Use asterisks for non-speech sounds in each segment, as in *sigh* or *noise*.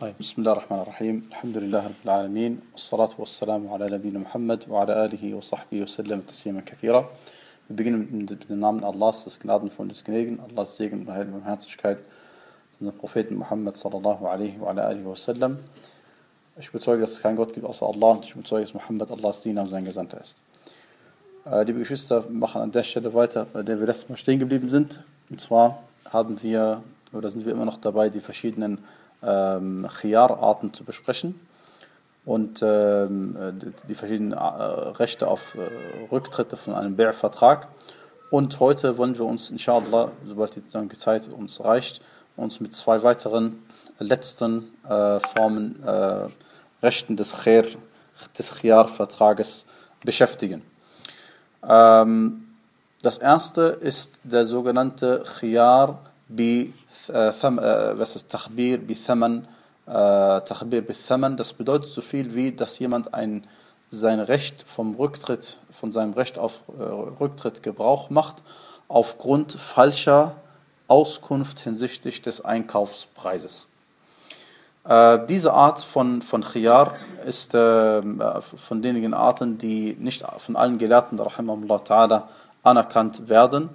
طيب بسم الله الرحمن الرحيم الحمد لله رب العالمين والصلاة والسلام على نبينا Muhammad وعلى آله وصحبه وسلم تسليما كثيرا Wir beginnen mit dem Namen Allahs, des Gnadenvollen des Gnädigen, Allahs Segen und Heil und Barmherzigkeit zu dem Propheten Muhammad sallallahu alaihi wa alihi wa sallam. Ich bezeuge, dass es keinen Gott gibt außer Allah und ich bezeuge, dass Muhammad Allahs Diener und sein Gesandter ist. Äh, liebe Geschwister, wir machen an der Stelle weiter, bei der wir letztes Mal stehen geblieben sind. Und zwar haben wir, oder sind wir immer noch dabei, die verschiedenen ähm, Khiyar-Arten zu besprechen und ähm, die, verschiedenen äh, Rechte auf äh, Rücktritte von einem Bär-Vertrag. Und heute wollen wir uns, inshallah, sobald die Zeit uns reicht, uns mit zwei weiteren letzten äh, Formen, äh, Rechten des Khiyar-Vertrages beschäftigen. Ähm, das erste ist der sogenannte Khiyar bi was ist Takhbir bi Thaman Takhbir bi Thaman das bedeutet so viel wie dass jemand ein sein Recht vom Rücktritt von seinem Recht auf äh, Rücktritt Gebrauch macht aufgrund falscher Auskunft hinsichtlich des Einkaufspreises. Äh, diese Art von, von Khiyar ist äh, von denjenigen Arten, die nicht von allen Gelehrten, anerkannt werden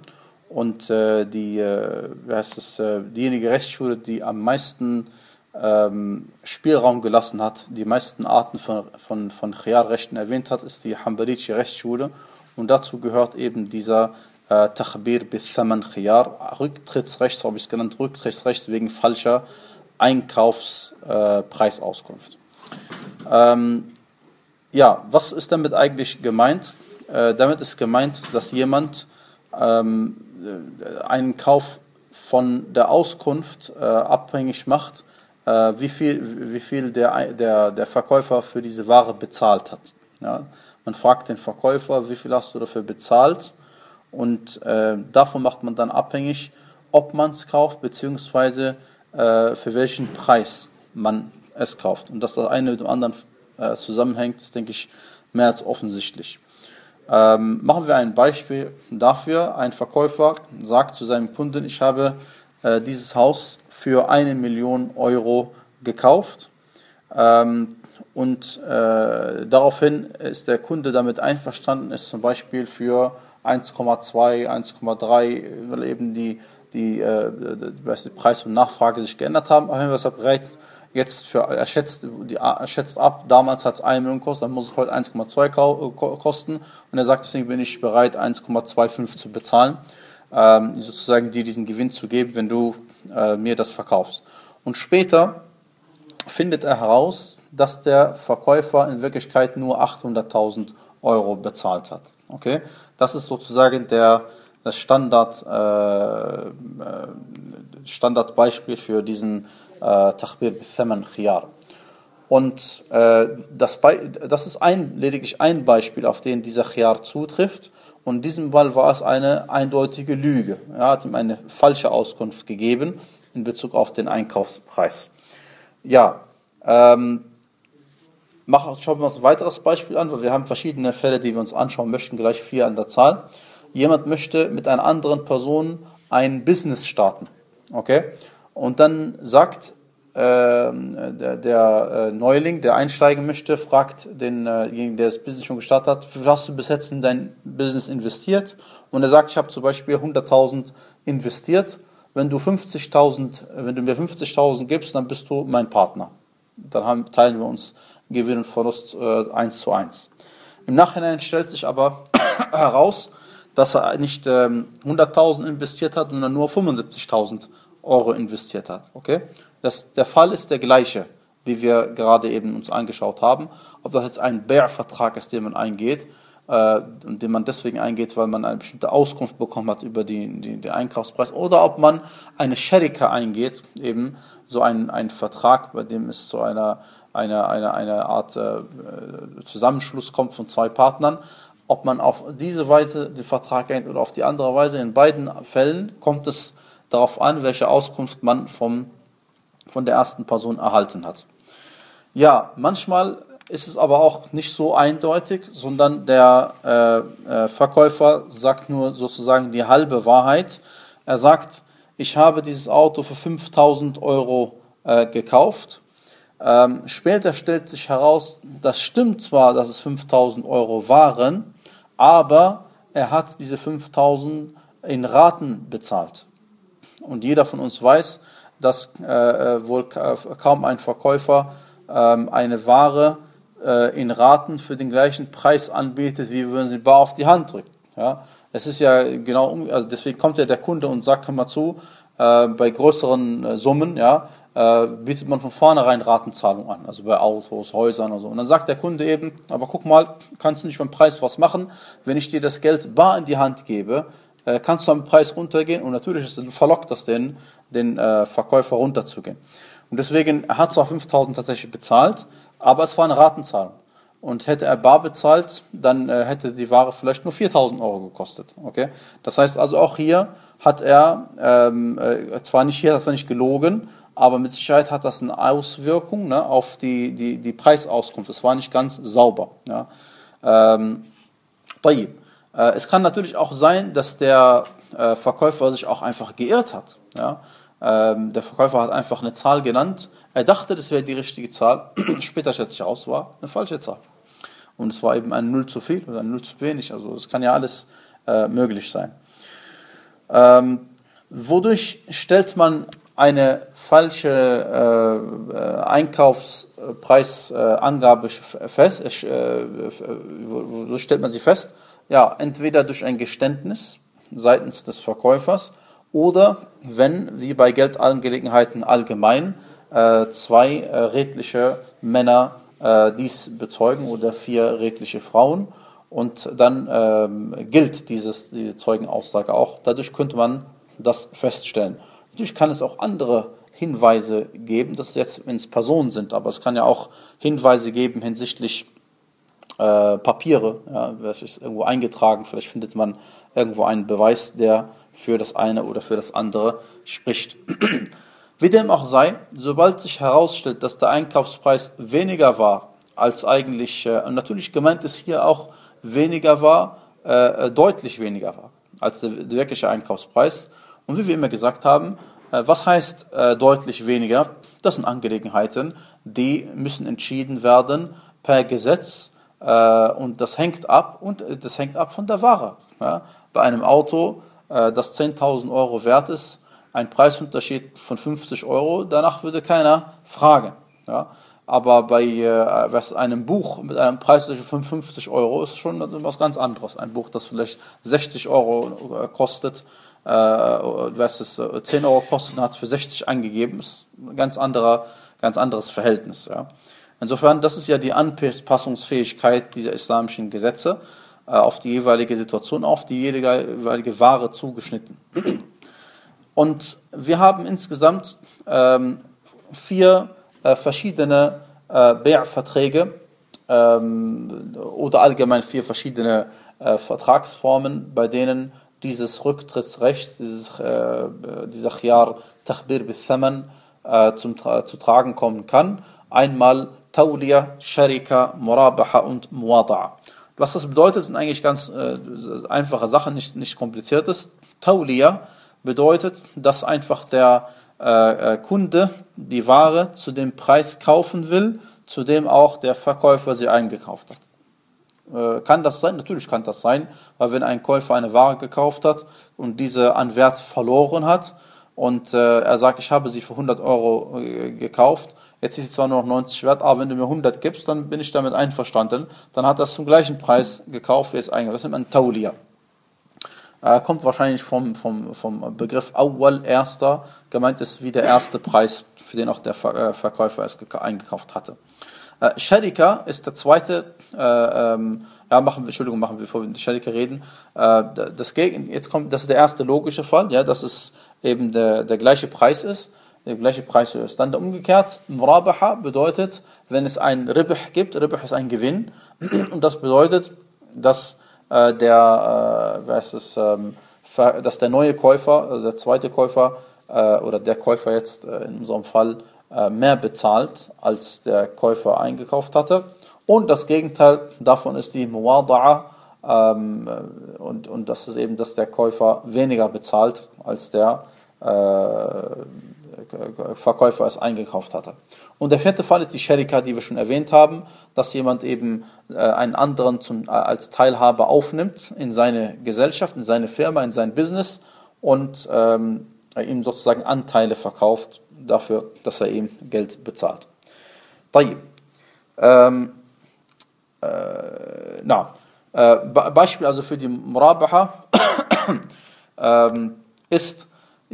und äh, die, äh, wie heißt es, äh, diejenige Rechtsschule, die am meisten ähm, Spielraum gelassen hat, die meisten Arten von, von, von Khiyar-Rechten erwähnt hat, ist die Hanbalitische Rechtsschule und dazu gehört eben dieser äh, Takhbir bis Thaman Khiyar, Rücktrittsrecht, so habe ich es genannt, Rücktrittsrecht wegen falscher Einkaufspreisauskunft. Äh, ähm, ja, was ist damit eigentlich gemeint? Äh, damit ist gemeint, dass jemand ähm, einen Kauf von der Auskunft äh, abhängig macht, äh, wie viel, wie viel der, der, der Verkäufer für diese Ware bezahlt hat. Ja? Man fragt den Verkäufer, wie viel hast du dafür bezahlt und äh, davon macht man dann abhängig, ob man es kauft, beziehungsweise äh, für welchen Preis man es kauft. Und dass das eine mit dem anderen äh, zusammenhängt, ist, denke ich, mehr als offensichtlich. Ähm, machen wir ein Beispiel dafür. Ein Verkäufer sagt zu seinem Kunden, ich habe äh, dieses Haus für eine Million Euro gekauft. Ähm, und äh, daraufhin ist der Kunde damit einverstanden, ist zum Beispiel für 1,2, 1,3, weil eben die, die, äh, die Preis und Nachfrage sich geändert haben, wenn wir es bereit jetzt für, er schätzt, die, er ab, damals hat es 1 Million gekostet, dann muss es heute 1,2 äh, kosten und er sagt, deswegen bin ich bereit 1,25 zu bezahlen, ähm, sozusagen dir diesen Gewinn zu geben, wenn du äh, mir das verkaufst. Und später findet er heraus, dass der Verkäufer in Wirklichkeit nur 800.000 Euro bezahlt hat. Okay, das ist sozusagen der das Standard äh, äh Standardbeispiel für diesen Tachbir Bithaman Khiyar. Und äh, das, das ist ein, lediglich ein Beispiel, auf den dieser Khiyar zutrifft. Und in diesem Fall war es eine eindeutige Lüge. Er hat ihm eine falsche Auskunft gegeben in Bezug auf den Einkaufspreis. Ja, ähm, mach, schauen wir uns ein weiteres Beispiel an, weil wir haben verschiedene Fälle, die wir uns anschauen möchten, gleich vier an der Zahl. Jemand möchte mit einer anderen Person ein Business starten. Okay? Und dann sagt äh, der, der äh, Neuling, der einsteigen möchte, fragt denjenigen, äh der das Business schon gestartet hat, wie hast du bis jetzt in dein Business investiert? Und er sagt, ich habe zum Beispiel 100.000 investiert. Wenn du 50.000, wenn du mir 50.000 gibst, dann bist du mein Partner. Dann haben, teilen wir uns Gewinn und Verlust äh, 1 zu 1. Im Nachhinein stellt sich aber *coughs* heraus, dass er nicht ähm, 100.000 investiert hat, sondern nur 75.000 Euro investiert hat. Okay? Das, der Fall ist der gleiche, wie wir gerade eben uns angeschaut haben. Ob das jetzt ein Bär-Vertrag ist, den man eingeht, äh, den man deswegen eingeht, weil man eine bestimmte Auskunft bekommen hat über die, die, den Einkaufspreis, oder ob man eine Sherika eingeht, eben so ein, ein Vertrag, bei dem es zu einer, einer, einer, einer Art äh, Zusammenschluss kommt von zwei Partnern, ob man auf diese Weise den Vertrag eingeht oder auf die andere Weise. In beiden Fällen kommt es darauf an, welche Auskunft man vom, von der ersten Person erhalten hat. Ja, manchmal ist es aber auch nicht so eindeutig, sondern der äh, äh, Verkäufer sagt nur sozusagen die halbe Wahrheit. Er sagt, ich habe dieses Auto für 5000 Euro äh, gekauft Ähm, später stellt sich heraus, das stimmt zwar, dass es 5000 Euro waren, aber er hat diese 5000 in Raten bezahlt. Und jeder von uns weiß, dass äh, äh wohl kaum ein Verkäufer äh, eine Ware äh, in Raten für den gleichen Preis anbietet, wie wenn sie bar auf die Hand drückt. Ja? Es ist ja genau, also deswegen kommt ja der Kunde und sagt, komm mal zu, äh, bei größeren äh, Summen, ja, bietet man von vornherein Ratenzahlung an, also bei Autos, Häusern und so. Und dann sagt der Kunde eben, aber guck mal, kannst du nicht beim Preis was machen, wenn ich dir das Geld bar in die Hand gebe, äh, kannst du am Preis runtergehen und natürlich ist es verlockt das den, den äh, Verkäufer runterzugehen. Und deswegen, er hat zwar 5000 tatsächlich bezahlt, aber es war eine Ratenzahlung. Und hätte er bar bezahlt, dann äh, hätte die Ware vielleicht nur 4000 Euro gekostet. Okay? Das heißt also auch hier hat er, ähm, äh, zwar nicht hier, hat er nicht gelogen, aber mit Sicherheit hat das eine Auswirkung ne, auf die, die, die Preisauskunft. Es war nicht ganz sauber. Ja. Ähm, äh, es kann natürlich auch sein, dass der äh, Verkäufer sich auch einfach geirrt hat. Ja. Ähm, der Verkäufer hat einfach eine Zahl genannt. Er dachte, das wäre die richtige Zahl. *clears throat* Später stellt sich aus, war eine falsche Zahl. Und es war eben ein Null zu viel oder ein Null zu wenig. Also es kann ja alles äh, möglich sein. Ähm, wodurch stellt man eine falsche äh, äh Einkaufspreisangabe fest? Äh, wodurch stellt man sie fest? Ja, entweder durch ein Geständnis seitens des Verkäufers oder wenn, wie bei Geldangelegenheiten allgemein, äh, zwei äh, redliche Männer äh, dies bezeugen oder vier redliche Frauen und dann ähm, gilt dieses, diese Zeugenaussage auch. Dadurch könnte man das feststellen. Natürlich kann es auch andere Hinweise geben, dass es jetzt, es Personen sind, aber es kann ja auch Hinweise geben hinsichtlich äh, Papiere, ja, das ist irgendwo eingetragen, vielleicht findet man irgendwo einen Beweis, der für das eine oder für das andere spricht. *clears throat* Wie dem auch sei, sobald sich herausstellt, dass der Einkaufspreis weniger war als eigentlich, äh, natürlich gemeint ist hier auch weniger war, äh, äh, deutlich weniger war als der, der, wirkliche Einkaufspreis. Und wie wir immer gesagt haben, äh, was heißt äh, deutlich weniger? Das sind Angelegenheiten, die müssen entschieden werden per Gesetz und das hängt ab und äh, das hängt ab von der Ware. Ja? Bei einem Auto, das 10.000 Euro wert ist, ein Preisunterschied von 50 Euro, danach würde keiner fragen. Ja? Aber bei äh, einem Buch mit einem Preis von 50 Euro ist schon was ganz anderes. Ein Buch, das vielleicht 60 Euro äh, kostet, äh, versus 10 äh, Euro kostet hat es für 60 angegeben, ist ein ganz, anderer, ganz anderes Verhältnis. Ja. Insofern, das ist ja die Anpassungsfähigkeit dieser islamischen Gesetze äh, auf die jeweilige Situation, auf die jeweilige Ware zugeschnitten. Und wir haben insgesamt ähm, vier äh, verschiedene äh, Bär-Verträge ähm, oder allgemein vier verschiedene äh, Vertragsformen, bei denen dieses Rücktrittsrecht, dieses, äh, dieser Khiyar Takhbir bis Thaman äh, zum, zu tragen kommen kann. Einmal Tawliya, Sharika, Murabaha und Muwada'a. Was das bedeutet, sind eigentlich ganz äh, einfache Sachen, nicht, nicht kompliziertes. Tawliya bedeutet, dass einfach der äh, äh, Kunde die Ware zu dem Preis kaufen will, zu dem auch der Verkäufer sie eingekauft hat. Äh, kann das sein? Natürlich kann das sein, weil wenn ein Käufer eine Ware gekauft hat und diese an Wert verloren hat und äh, er sagt, ich habe sie für 100 Euro äh, gekauft, jetzt ist sie zwar nur noch 90 wert, aber wenn du mir 100 gibst, dann bin ich damit einverstanden, dann hat er es zum gleichen Preis gekauft, wie es eingekauft. Das nennt man Taulia. Äh, kommt wahrscheinlich vom, vom, vom Begriff Awwal, erster, gemeint ist wie der erste Preis, für den auch der Ver äh, Verkäufer es eingekauft hatte. Äh, Sharika ist der zweite, äh, ähm, ja, machen Entschuldigung, machen bevor wir über Sharika reden, äh, das jetzt kommt, das ist der erste logische Fall, ja, dass es eben der, der gleiche Preis ist, der gleiche Preis ist. Dann umgekehrt, Murabaha bedeutet, wenn es ein Ribh gibt, Ribh ist ein Gewinn, *clears throat* und das bedeutet, dass äh, der, äh, was ist, ähm, dass der neue Käufer, also der zweite Käufer äh, oder der Käufer jetzt äh, in unserem Fall äh, mehr bezahlt, als der Käufer eingekauft hatte. Und das Gegenteil davon ist die Muwada'a ähm, und, und das ist eben, dass der Käufer weniger bezahlt, als der, äh, Verkäufer es eingekauft hatte. Und der vierte Fall ist die Sherika, die wir schon erwähnt haben, dass jemand eben äh, einen anderen zum, äh, als Teilhaber aufnimmt in seine Gesellschaft, in seine Firma, in sein Business und ähm, ihm sozusagen Anteile verkauft dafür, dass er ihm Geld bezahlt. Ähm, äh, na, äh, Beispiel also für die Murabaha *coughs* ähm, ist,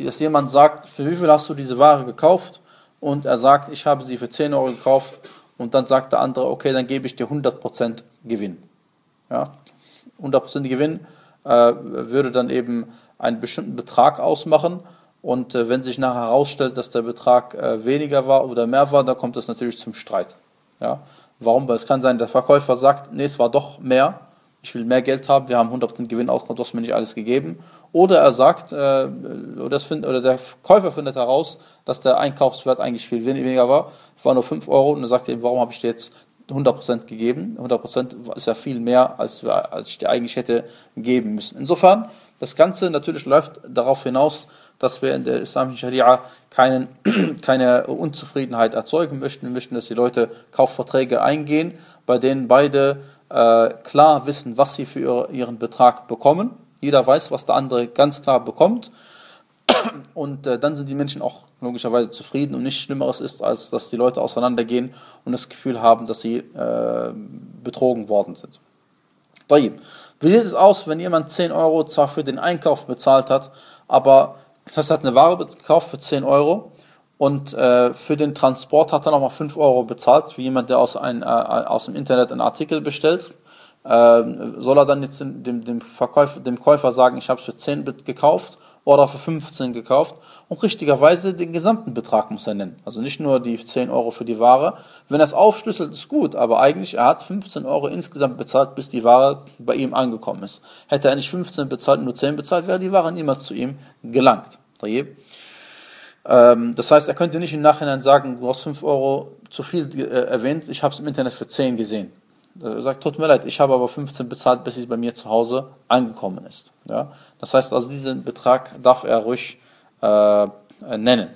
dass jemand sagt, für wie viel hast du diese Ware gekauft? Und er sagt, ich habe sie für 10 Euro gekauft. Und dann sagt der andere, okay, dann gebe ich dir 100% Gewinn. Ja? 100% Gewinn äh, würde dann eben einen bestimmten Betrag ausmachen. Und äh, wenn sich nachher herausstellt, dass der Betrag äh, weniger war oder mehr war, dann kommt es natürlich zum Streit. Ja? Warum? Weil es kann sein, der Verkäufer sagt, nee, es war doch mehr ich will mehr Geld haben, wir haben 100% Gewinn ausgekommen, du hast mir nicht alles gegeben. Oder er sagt, äh, oder, find, oder der Käufer findet heraus, dass der Einkaufswert eigentlich viel weniger war, war nur 5 Euro und er sagt ihm, warum habe ich dir jetzt 100% gegeben? 100% ist ja viel mehr, als, als ich dir eigentlich hätte geben müssen. Insofern, das Ganze natürlich läuft darauf hinaus, dass wir in der islamischen Scharia keinen, *clears throat* keine Unzufriedenheit erzeugen möchten. Wir möchten, dass die Leute Kaufverträge eingehen, bei denen beide äh, klar wissen, was sie für ihren Betrag bekommen. Jeder weiß, was der andere ganz klar bekommt. Und äh, dann sind die Menschen auch logischerweise zufrieden und nichts Schlimmeres ist, als dass die Leute auseinandergehen und das Gefühl haben, dass sie äh, betrogen worden sind. Wie sieht es aus, wenn jemand 10 Euro zwar für den Einkauf bezahlt hat, aber das heißt, er hat eine Ware gekauft für 10 Euro und äh, für den Transport hat er nochmal 5 Euro bezahlt, wie jemand, der aus, ein, äh, aus dem Internet einen Artikel bestellt. Äh, soll er dann jetzt dem, dem, Verkäufer, dem Käufer sagen, ich habe es für 10 Bit gekauft oder für 15 gekauft und richtigerweise den gesamten Betrag muss er nennen. Also nicht nur die 10 Euro für die Ware. Wenn er es aufschlüsselt, ist gut, aber eigentlich, er hat 15 Euro insgesamt bezahlt, bis die Ware bei ihm angekommen ist. Hätte er nicht 15 bezahlt, nur 10 bezahlt, wäre die Ware niemals zu ihm gelangt. Ähm, das heißt, er könnte nicht im Nachhinein sagen, du hast 5 Euro zu viel äh, erwähnt, ich habe es im Internet für 10 gesehen. Er sagt, tut mir leid, ich habe aber 15 bezahlt, bis es bei mir zu Hause angekommen ist. Ja? Das heißt also, diesen Betrag darf er ruhig äh, nennen.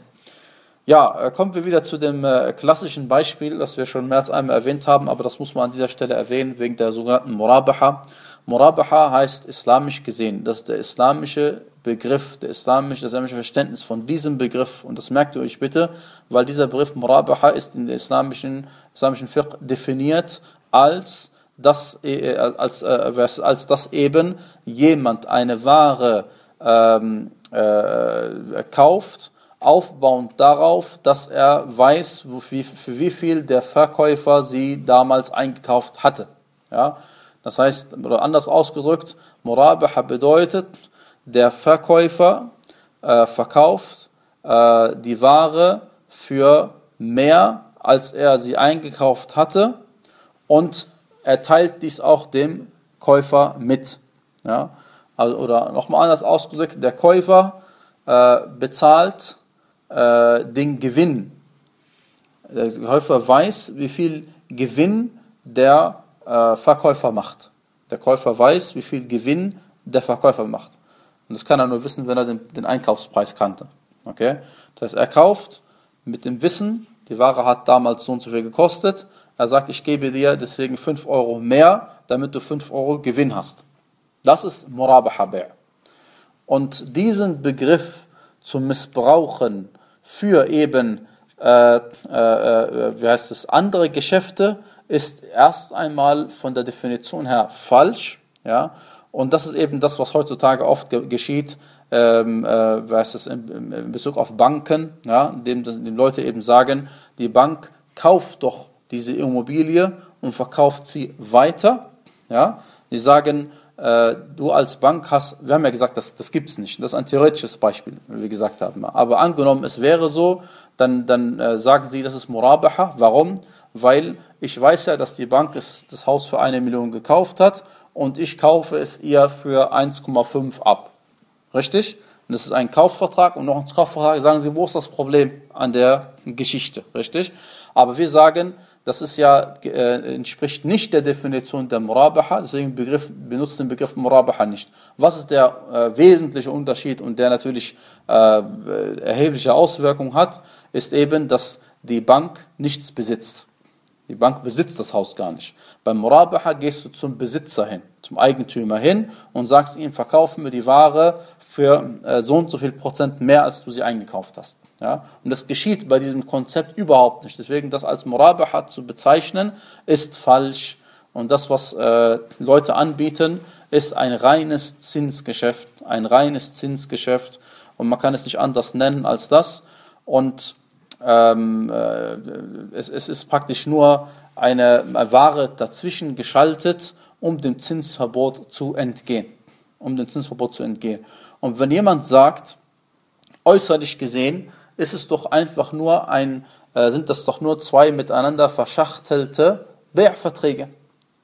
Ja, äh, kommen wir wieder zu dem äh, klassischen Beispiel, das wir schon mehr als einmal erwähnt haben, aber das muss man an dieser Stelle erwähnen, wegen der sogenannten Murabaha. Murabaha heißt islamisch gesehen, das ist der islamische Begriff, der islamische, das islamische Verständnis von diesem Begriff, und das merkt ihr euch bitte, weil dieser Begriff Murabaha ist in der islamischen, islamischen Fiqh definiert als das, äh, als, als, als das eben jemand eine Ware ähm, äh, kauft, aufbauend darauf, dass er weiß, für wie viel der Verkäufer sie damals eingekauft hatte. Ja? Das heißt, oder anders ausgedrückt, Murabaha bedeutet, der Verkäufer äh, verkauft äh, die Ware für mehr, als er sie eingekauft hatte und er teilt dies auch dem Käufer mit. Ja? Also, oder nochmal anders ausgedrückt, der Käufer äh, bezahlt äh, den Gewinn. Der Käufer weiß, wie viel Gewinn der äh, Verkäufer macht. Der Käufer weiß, wie viel Gewinn der Verkäufer macht. Und das kann er nur wissen, wenn er den, den Einkaufspreis kannte. Okay? Das heißt, er kauft mit dem Wissen, die Ware hat damals so und so viel gekostet. Er sagt, ich gebe dir deswegen 5 Euro mehr, damit du 5 Euro Gewinn hast. Das ist Murabaha Und diesen Begriff zu missbrauchen für eben, äh, äh, äh, wie heißt es, andere Geschäfte, ist erst einmal von der Definition her falsch. Ja? Und das ist eben das, was heutzutage oft ge geschieht, ähm, äh, was ist in, in, Bezug auf Banken, ja, indem die Leute eben sagen, die Bank kauft doch diese Immobilie und verkauft sie weiter. Ja, die sagen, äh, du als Bank hast, wir haben ja gesagt, das, das gibt es nicht. Das ist ein theoretisches Beispiel, wie wir gesagt haben. Aber angenommen, es wäre so, dann, dann äh, sagen sie, das ist Murabaha. Warum? Weil ich weiß ja, dass die Bank es, das Haus für eine Million gekauft hat und ich kaufe es ihr für 1,5 ab. Richtig? Und das ist ein Kaufvertrag und noch ein Kaufvertrag. Sagen Sie, wo ist das Problem an der Geschichte? Richtig? Aber wir sagen, das ist ja, äh, entspricht nicht der Definition der Murabaha, deswegen Begriff, benutzt den Begriff Murabaha nicht. Was ist der äh, wesentliche Unterschied und der natürlich äh, erhebliche Auswirkungen hat, ist eben, dass die Bank nichts besitzt. Die Bank besitzt das Haus gar nicht. Beim Murabaha gehst du zum Besitzer hin, zum Eigentümer hin und sagst ihm, verkaufen wir die Ware für äh, so und so viel Prozent mehr, als du sie eingekauft hast. Ja? Und das geschieht bei diesem Konzept überhaupt nicht. Deswegen das als Murabaha zu bezeichnen, ist falsch. Und das, was äh, Leute anbieten, ist ein reines Zinsgeschäft. Ein reines Zinsgeschäft. Und man kann es nicht anders nennen als das. Und ähm, äh, es, es ist praktisch nur eine Ware dazwischen geschaltet, um dem Zinsverbot zu entgehen. Um dem Zinsverbot zu entgehen. Und wenn jemand sagt, äußerlich gesehen, ist es doch einfach nur ein, äh, sind das doch nur zwei miteinander verschachtelte Bärverträge.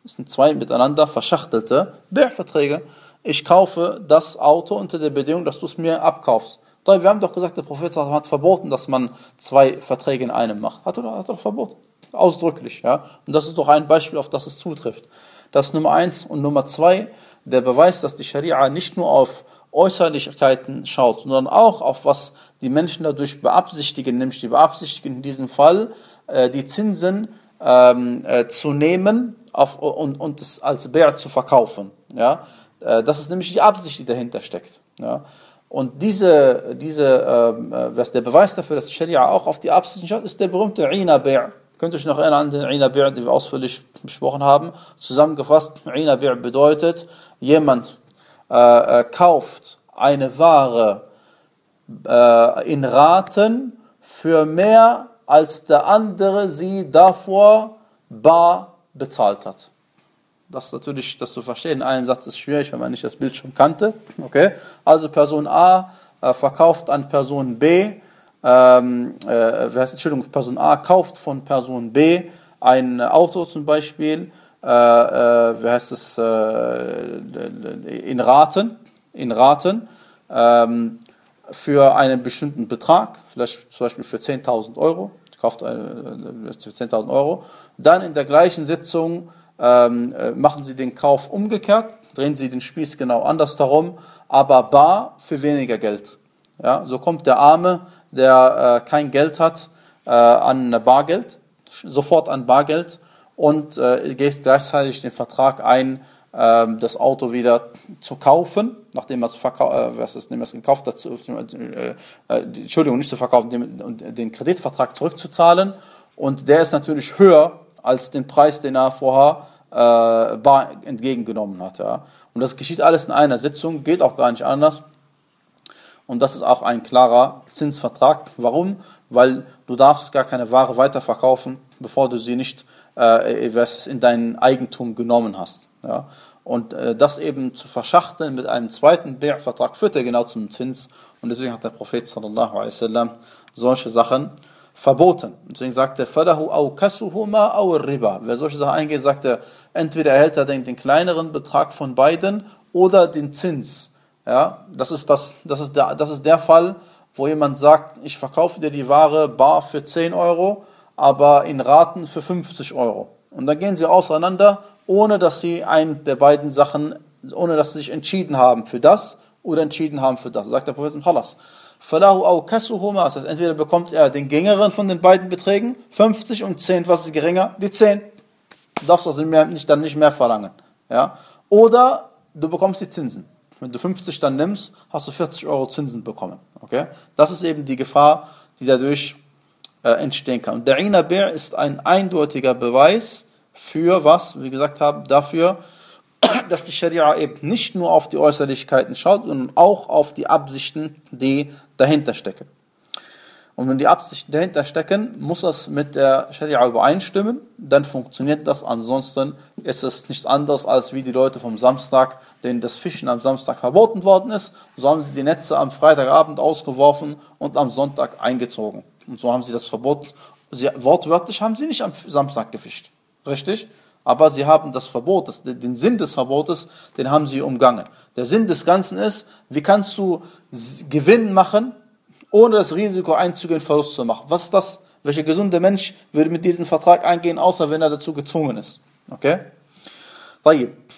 Das sind zwei miteinander verschachtelte Bärverträge. Ich kaufe das Auto unter der Bedingung, dass du es mir abkaufst. Wir haben doch gesagt, der Prophet hat verboten, dass man zwei Verträge in einem macht. Hat er, hat er doch verboten. Ausdrücklich, ja. Und das ist doch ein Beispiel, auf das es zutrifft. Das ist Nummer eins. Und Nummer zwei, der Beweis, dass die Scharia nicht nur auf Äußerlichkeiten schaut, sondern auch auf was die Menschen dadurch beabsichtigen, nämlich die beabsichtigen in diesem Fall, äh, die Zinsen ähm, äh, zu nehmen auf, und, und es als Bär zu verkaufen. Ja? Äh, das ist nämlich die Absicht, die dahinter steckt. Ja? Und diese, diese, ähm, äh, was der Beweis dafür, dass die Scharia auch auf die Absicht schaut, ist der berühmte Ina Bär. Könnt ihr euch noch erinnern an den Ina Bär, den wir ausführlich besprochen haben? Zusammengefasst, Ina Bär bedeutet, jemand äh, äh, kauft eine Ware äh, in Raten für mehr als der andere sie davor bar bezahlt hat. Das ist natürlich, das zu verstehen, in einem Satz ist schwierig, wenn man nicht das Bild schon kannte. Okay? Also Person A äh, verkauft an Person B, ähm, äh, Entschuldigung, Person A kauft von Person B ein Auto zum Beispiel, äh, äh, wie heißt es, äh, in Raten, in Raten, ähm, für einen bestimmten Betrag, vielleicht zum Beispiel für 10.000 Euro, kauft äh, für 10.000 Euro, dann in der gleichen Sitzung ähm, äh, machen Sie den Kauf umgekehrt, drehen Sie den Spieß genau andersherum, aber bar für weniger Geld. Ja, so kommt der Arme, der äh, kein Geld hat, äh, an Bargeld, sofort an Bargeld und äh, geht gleichzeitig den Vertrag ein, ähm, das Auto wieder zu kaufen, nachdem es, äh, was ist, es gekauft hat, äh, äh, Entschuldigung, nicht zu verkaufen, den, den Kreditvertrag zurückzuzahlen. Und der ist natürlich höher als den Preis, den er vorher äh, bar entgegengenommen hat. Ja. Und das geschieht alles in einer Sitzung, geht auch gar nicht anders. Und das ist auch ein klarer Zinsvertrag. Warum? Weil du darfst gar keine Ware weiterverkaufen, bevor du sie nicht äh, in dein Eigentum genommen hast. Ja? Und äh, das eben zu verschachteln mit einem zweiten Bär-Vertrag führt ja genau zum Zins. Und deswegen hat der Prophet sallallahu alaihi wasallam solche Sachen verboten. Und deswegen sagt er, riba. Wer solche Sachen eingeht, sagt er, entweder erhält er den, den kleineren Betrag von beiden oder den Zins. Ja, das ist das, das ist der, das ist der Fall, wo jemand sagt, ich verkaufe dir die Ware bar für 10 Euro, aber in Raten für 50 Euro. Und dann gehen sie auseinander ohne dass sie einen der beiden Sachen, ohne dass sie sich entschieden haben für das oder entschieden haben für das. Sagt der Prophet Khalas. Falahu au kasuhuma, das heißt, entweder bekommt er den geringeren von den beiden Beträgen, 50 und 10, was ist geringer? Die 10. Du darfst also nicht, dann nicht mehr verlangen. Ja? Oder du bekommst die Zinsen. Wenn du 50 dann nimmst, hast du 40 Euro Zinsen bekommen. Okay? Das ist eben die Gefahr, die dadurch äh, entstehen kann. Und der Ina Bär ist ein eindeutiger Beweis, für was, wie wir gesagt haben, dafür, *clears throat* dass die Scharia eben nicht nur auf die Äußerlichkeiten schaut, sondern auch auf die Absichten, die dahinter stecken. Und wenn die Absichten dahinter stecken, muss das mit der Scharia übereinstimmen, dann funktioniert das. Ansonsten ist es nichts anderes, als wie die Leute vom Samstag, denen das Fischen am Samstag verboten worden ist. So haben sie die Netze am Freitagabend ausgeworfen und am Sonntag eingezogen. Und so haben sie das Verbot, sie, wortwörtlich haben sie nicht am Samstag gefischt. Richtig? Aber sie haben das Verbot, das, den Sinn des Verbotes, den haben sie umgangen. Der Sinn des Ganzen ist, wie kannst du Gewinn machen, ohne das Risiko einzugehen, Verlust zu machen. Was ist das? Welcher gesunde Mensch würde mit diesem Vertrag eingehen, außer wenn er dazu gezwungen ist? Okay?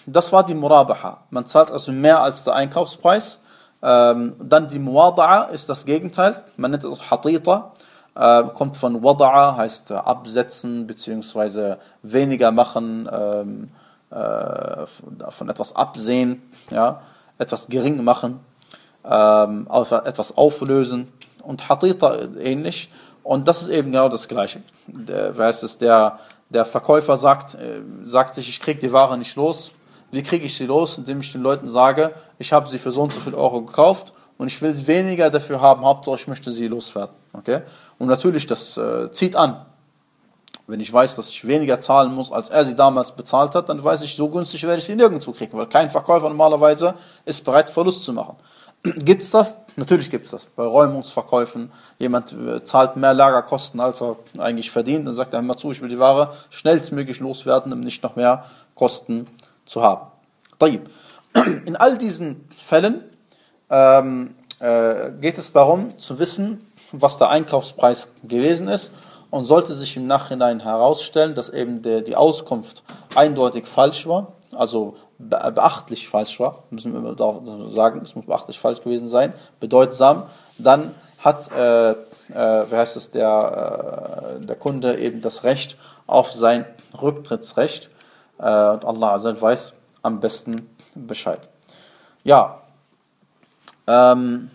Das war die Murabaha. Man zahlt also mehr als der Einkaufspreis. Ähm, dann die Muwada'a ist das Gegenteil. Man nennt es auch Hatita. Äh, kommt von Wada'a, heißt äh, absetzen bzw. weniger machen, ähm, äh, von etwas absehen, ja, etwas gering machen, ähm, etwas auflösen und Hatita ähnlich. Und das ist eben genau das Gleiche. Der, heißt es, der, der Verkäufer sagt, äh, sagt sich, ich kriege die Ware nicht los. Wie kriege ich sie los? Indem ich den Leuten sage, ich habe sie für so und so viel Euro gekauft und ich will weniger dafür haben, Hauptsache ich möchte sie loswerden. Okay? Und natürlich, das äh, zieht an. Wenn ich weiß, dass ich weniger zahlen muss, als er sie damals bezahlt hat, dann weiß ich, so günstig werde ich sie nirgendwo kriegen, weil kein Verkäufer normalerweise ist bereit, Verlust zu machen. *clears throat* Gibt es das? Natürlich gibt es das. Bei Räumungsverkäufen, jemand äh, zahlt mehr Lagerkosten, als er eigentlich verdient, dann sagt er immer zu, ich will die Ware schnellstmöglich loswerden, um nicht noch mehr Kosten zu haben. *clears throat* In all diesen Fällen ähm, äh, geht es darum zu wissen, was der Einkaufspreis gewesen ist und sollte sich im Nachhinein herausstellen, dass eben der, die Auskunft eindeutig falsch war, also beachtlich falsch war, müssen wir immer sagen, es muss beachtlich falsch gewesen sein, bedeutsam, dann hat, äh, äh, wie heißt es, der, äh, der Kunde eben das Recht auf sein Rücktrittsrecht äh, und Allah weiß am besten Bescheid. Ja, ähm,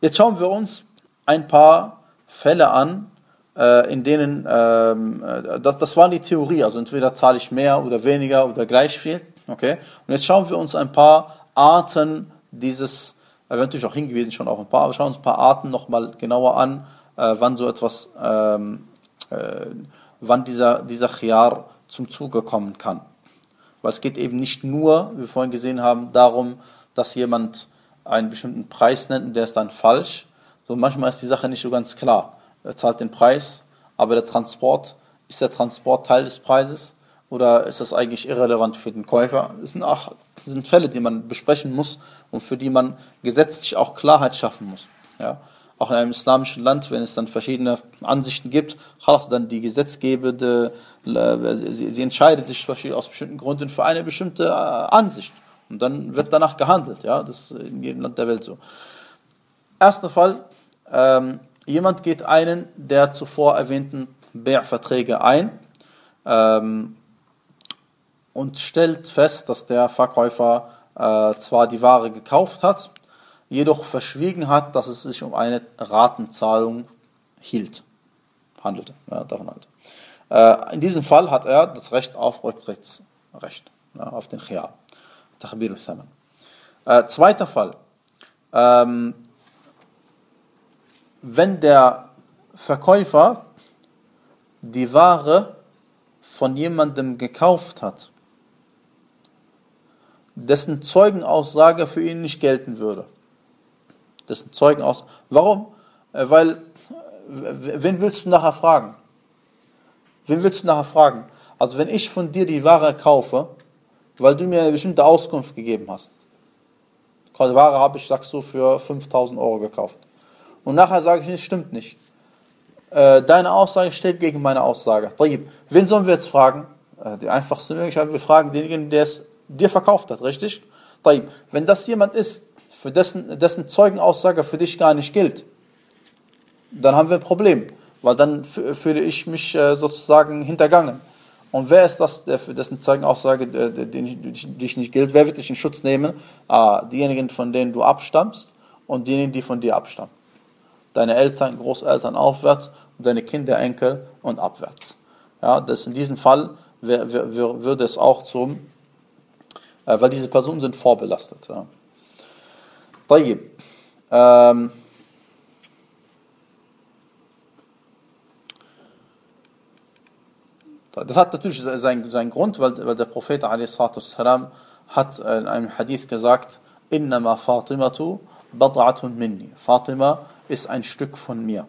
jetzt schauen wir uns ein paar Fälle an, äh, in denen, ähm, äh, das, das war die Theorie, also entweder zahle ich mehr oder weniger oder gleich viel. Okay? Und jetzt schauen wir uns ein paar Arten dieses, äh, natürlich auch hingewiesen schon auf ein paar, aber schauen uns ein paar Arten nochmal genauer an, äh, wann so etwas, ähm, äh, wann dieser, dieser Chiar zum Zuge kommen kann. Weil es geht eben nicht nur, wie wir vorhin gesehen haben, darum, dass jemand einen bestimmten Preis nennt und der ist dann falsch. So manchmal ist die Sache nicht so ganz klar. Er zahlt den Preis, aber der Transport, ist der Transport Teil des Preises oder ist das eigentlich irrelevant für den Käufer? Das sind, auch, das sind Fälle, die man besprechen muss und für die man gesetzlich auch Klarheit schaffen muss. Ja? Auch in einem islamischen Land, wenn es dann verschiedene Ansichten gibt, hat dann die gesetzgebende, äh, sie, sie entscheidet sich aus bestimmten Gründen für eine bestimmte äh, Ansicht. Und dann wird danach gehandelt, ja, das ist in jedem Land der Welt so. Erster Fall, ähm, jemand geht einen der zuvor erwähnten Bär-Verträge ein ähm, und stellt fest, dass der Verkäufer äh, zwar die Ware gekauft hat, jedoch verschwiegen hat, dass es sich um eine Ratenzahlung hielt, handelte, ja, daran halt. Äh, in diesem Fall hat er das Recht auf Rücktrittsrecht, ja, auf den Khiyar. Tachbir al-Thaman. Äh, zweiter Fall. Ähm, wenn der Verkäufer die Ware von jemandem gekauft hat, dessen Zeugenaussage für ihn nicht gelten würde. Dessen Zeugenaussage. Warum? Äh, weil, wen willst du nachher fragen? Wen willst du nachher fragen? Also wenn ich von dir die Ware kaufe weil du mir eine bestimmte Auskunft gegeben hast. Die Ware habe ich, sagst du, für 5000 Euro gekauft. Und nachher sage ich, das stimmt nicht. Äh, deine Aussage steht gegen meine Aussage. Wen sollen wir jetzt fragen? Äh, die einfachste Möglichkeit, wir fragen denjenigen, der es dir verkauft hat, richtig? Wenn das jemand ist, für dessen, dessen Zeugenaussage für dich gar nicht gilt, dann haben wir ein Problem, weil dann fühle ich mich äh, sozusagen hintergangen. Und wer ist das, der für dessen Zeugenaussage die dich nicht gilt? Wer wird dich in Schutz nehmen? Ah, diejenigen, von denen du abstammst und diejenigen, die von dir abstammen. Deine Eltern, Großeltern aufwärts und deine Kinder, Enkel und abwärts. Ja, das in diesem Fall würde es auch zum, äh, weil diese Personen sind vorbelastet. Ja. Ähm, Das hat natürlich seinen, seinen Grund, weil, weil der Prophet والسلام, hat in einem Hadith gesagt, Innama Fatimatu bad'atun minni. Fatima ist ein Stück von mir.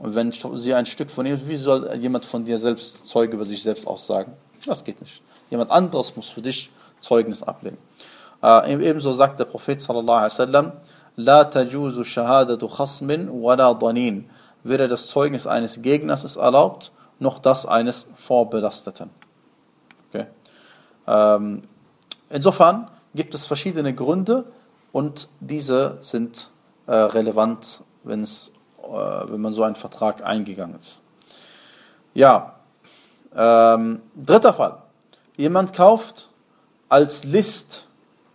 Und wenn sie ein Stück von ihm ist, wie soll jemand von dir selbst Zeuge über sich selbst aussagen? Das geht nicht. Jemand anderes muss für dich Zeugnis ablegen. Äh, ebenso sagt der Prophet sallallahu alaihi wasallam, لا تجوز شهادة خصم ولا ضنين weder das Zeugnis eines Gegners ist erlaubt, noch das eines Vorbelasteten. Okay. Ähm, insofern gibt es verschiedene Gründe und diese sind äh, relevant, äh, wenn man so einen Vertrag eingegangen ist. Ja, ähm, dritter Fall. Jemand kauft als List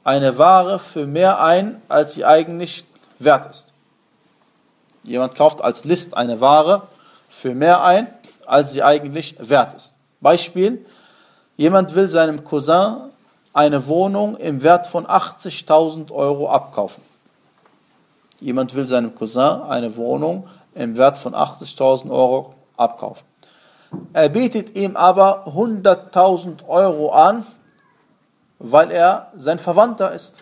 eine Ware für mehr ein, als sie eigentlich wert ist. Jemand kauft als List eine Ware für mehr ein, als sie eigentlich wert ist. Beispiel, jemand will seinem Cousin eine Wohnung im Wert von 80.000 Euro abkaufen. Jemand will seinem Cousin eine Wohnung im Wert von 80.000 Euro abkaufen. Er bietet ihm aber 100.000 Euro an, weil er sein Verwandter ist.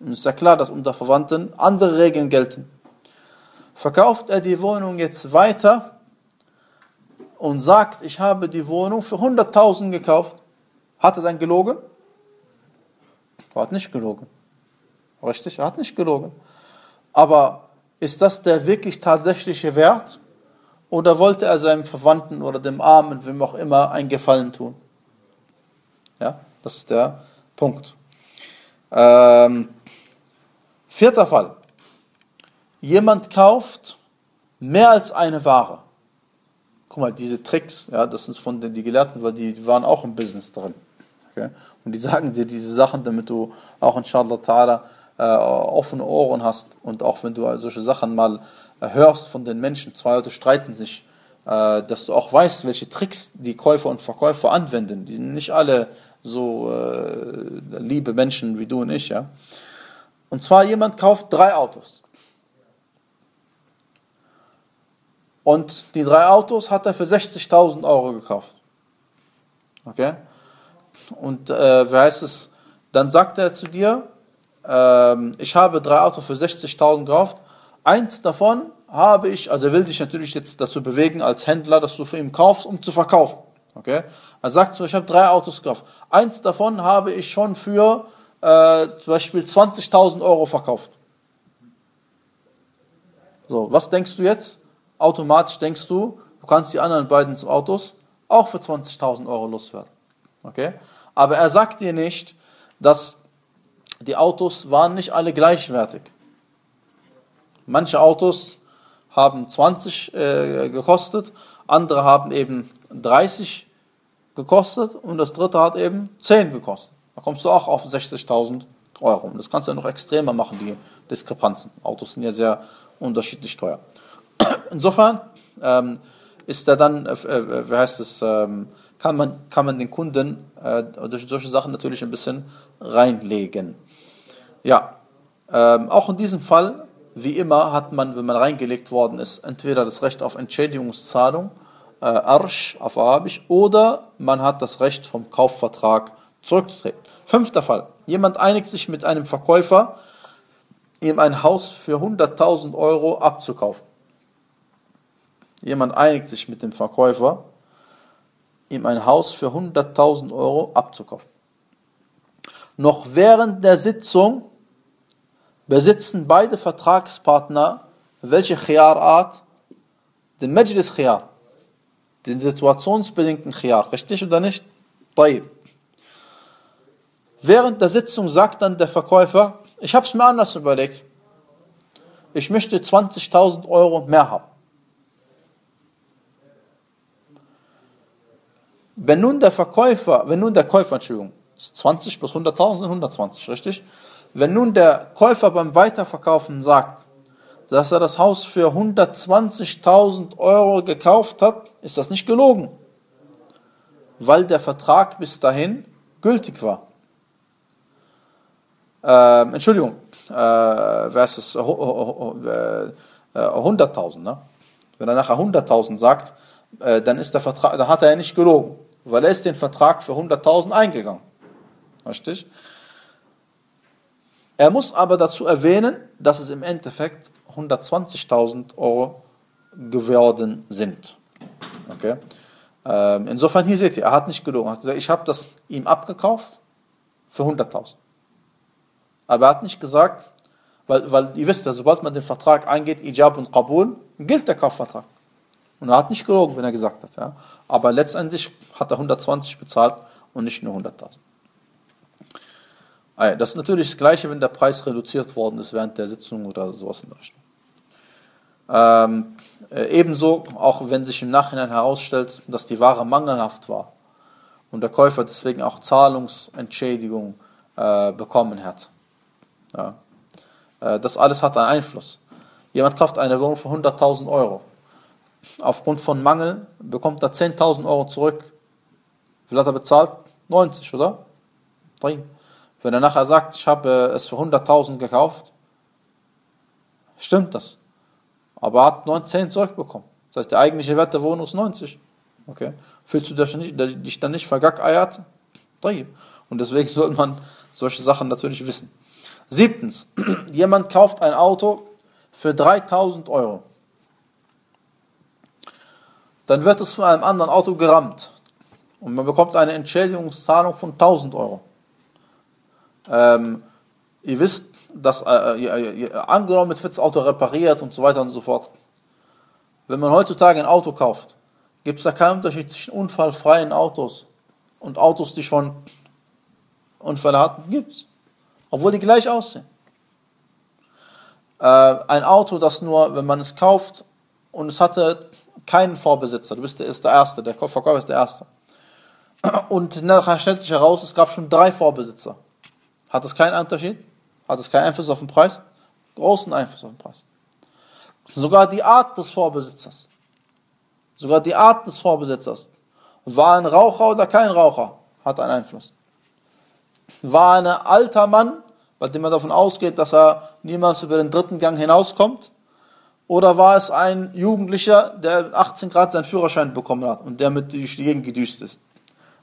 Und es ist ja klar, dass unter Verwandten andere Regeln gelten. Verkauft er die Wohnung jetzt weiter und sagt, ich habe die Wohnung für 100.000 gekauft, hat er dann gelogen? Er hat nicht gelogen. Richtig, er hat nicht gelogen. Aber ist das der wirklich tatsächliche Wert? Oder wollte er seinem Verwandten oder dem Armen, wem auch immer, einen Gefallen tun? Ja, das ist der Punkt. Ähm, vierter Fall. Jemand kauft mehr als eine Ware. Guck mal, diese Tricks, ja, das sind von den die Gelehrten, weil die, die waren auch im Business drin. Okay? Und die sagen dir diese Sachen, damit du auch inshallah ta'ala äh, offene Ohren hast und auch wenn du solche Sachen mal äh, hörst von den Menschen, zwei Leute streiten sich, äh, dass du auch weißt, welche Tricks die Käufer und Verkäufer anwenden. Die sind nicht alle so äh, liebe Menschen wie du und ich. Ja? Und zwar jemand kauft drei Autos. Und die drei Autos hat er für 60.000 Euro gekauft. Okay? Und äh, wie heißt es? Dann sagt er zu dir, äh, ich habe drei Autos für 60.000 gekauft. Eins davon habe ich, also er will dich natürlich jetzt dazu bewegen als Händler, dass du für ihn kaufst, um zu verkaufen. Okay? Er sagt so, ich habe drei Autos gekauft. Eins davon habe ich schon für äh, zum Beispiel 20.000 Euro verkauft. So, was denkst du jetzt? Automatisch denkst du, du kannst die anderen beiden Autos auch für 20.000 Euro loswerden. Okay? Aber er sagt dir nicht, dass die Autos waren nicht alle gleichwertig. Manche Autos haben 20 äh, gekostet, andere haben eben 30 gekostet und das dritte hat eben 10 gekostet. Da kommst du auch auf 60.000 Euro. Und das kannst du ja noch extremer machen, die Diskrepanzen. Autos sind ja sehr unterschiedlich teuer. Insofern ähm, ist er dann, äh, äh, wie heißt es, ähm, kann, man, kann man den Kunden äh, durch solche Sachen natürlich ein bisschen reinlegen. Ja, ähm, auch in diesem Fall, wie immer, hat man, wenn man reingelegt worden ist, entweder das Recht auf Entschädigungszahlung, äh, Arsch auf Arabisch, oder man hat das Recht vom Kaufvertrag zurückzutreten. Fünfter Fall. Jemand einigt sich mit einem Verkäufer, ihm ein Haus für 100.000 Euro abzukaufen. Jemand einigt sich mit dem Verkäufer, ihm ein Haus für 100.000 Euro abzukaufen. Noch während der Sitzung besitzen beide Vertragspartner welche Khiyar-Art? Den Majlis Khiyar, den situationsbedingten Khiyar, richtig oder nicht? Taib. Während der Sitzung sagt dann der Verkäufer, ich habe es mir anders überlegt. Ich möchte 20.000 Euro mehr haben. Wenn nun der Verkäufer, wenn nun der Käufer, Entschuldigung, 20 plus 100.000 sind 120, richtig? Wenn nun der Käufer beim Weiterverkaufen sagt, dass er das Haus für 120.000 Euro gekauft hat, ist das nicht gelogen, weil der Vertrag bis dahin gültig war. Ähm, Entschuldigung, äh, wer ist es? Äh, 100.000, ne? Wenn er nachher 100.000 sagt, äh, dann ist der Vertrag, dann hat er ja nicht gelogen weil er ist den Vertrag für 100.000 eingegangen. Richtig? Er muss aber dazu erwähnen, dass es im Endeffekt 120.000 Euro geworden sind. Okay? Ähm, insofern, hier seht ihr, er hat nicht gelogen. Er hat gesagt, ich habe das ihm abgekauft für 100.000. Aber er hat nicht gesagt, Weil, weil ihr wisst ja, sobald man den Vertrag eingeht, Ijab und Qabul, gilt der Kaufvertrag. Und er hat nicht gelogen, wenn er gesagt hat. Ja. Aber letztendlich hat er 120 bezahlt und nicht nur 100.000. Das ist natürlich das Gleiche, wenn der Preis reduziert worden ist während der Sitzung oder sowas in der Richtung. Ähm, äh, ebenso, auch wenn sich im Nachhinein herausstellt, dass die Ware mangelhaft war und der Käufer deswegen auch Zahlungsentschädigung äh, bekommen hat. Ja. Äh, das alles hat einen Einfluss. Jemand kauft eine Wohnung für 100.000 Euro. Aufgrund von Mangel bekommt er 10.000 Euro zurück. Wie hat er bezahlt? 90, oder? Wenn er nachher sagt, ich habe es für 100.000 gekauft, stimmt das. Aber er hat 19 zurückbekommen. Das heißt, der eigentliche Wert der Wohnung ist 90. Okay? Fühlst du dich dann nicht vergackeiert? Und deswegen *laughs* sollte man solche Sachen natürlich wissen. Siebtens, *clears throat* jemand kauft ein Auto für 3000 Euro. Dann wird es von einem anderen Auto gerammt. Und man bekommt eine Entschädigungszahlung von 1000 Euro. Ähm, ihr wisst, dass äh, äh, angenommen wird das Auto repariert und so weiter und so fort. Wenn man heutzutage ein Auto kauft, gibt es da keinen Unterschied zwischen unfallfreien Autos und Autos, die schon Unfälle hatten? Gibt es obwohl die gleich aussehen. Äh, ein Auto, das nur, wenn man es kauft und es hatte keinen Vorbesitzer, du bist der, ist der Erste, der Verkäufer ist der Erste. Und nachher stellt sich heraus, es gab schon drei Vorbesitzer. Hat das keinen Unterschied? Hat es keinen Einfluss auf den Preis? Großen Einfluss auf den Preis. Sogar die Art des Vorbesitzers. Sogar die Art des Vorbesitzers. War ein Raucher oder kein Raucher, hat einen Einfluss. War ein alter Mann bei dem man davon ausgeht, dass er niemals über den dritten Gang hinauskommt? Oder war es ein Jugendlicher, der 18 Grad seinen Führerschein bekommen hat und der mit durch die Gegend gedüst ist?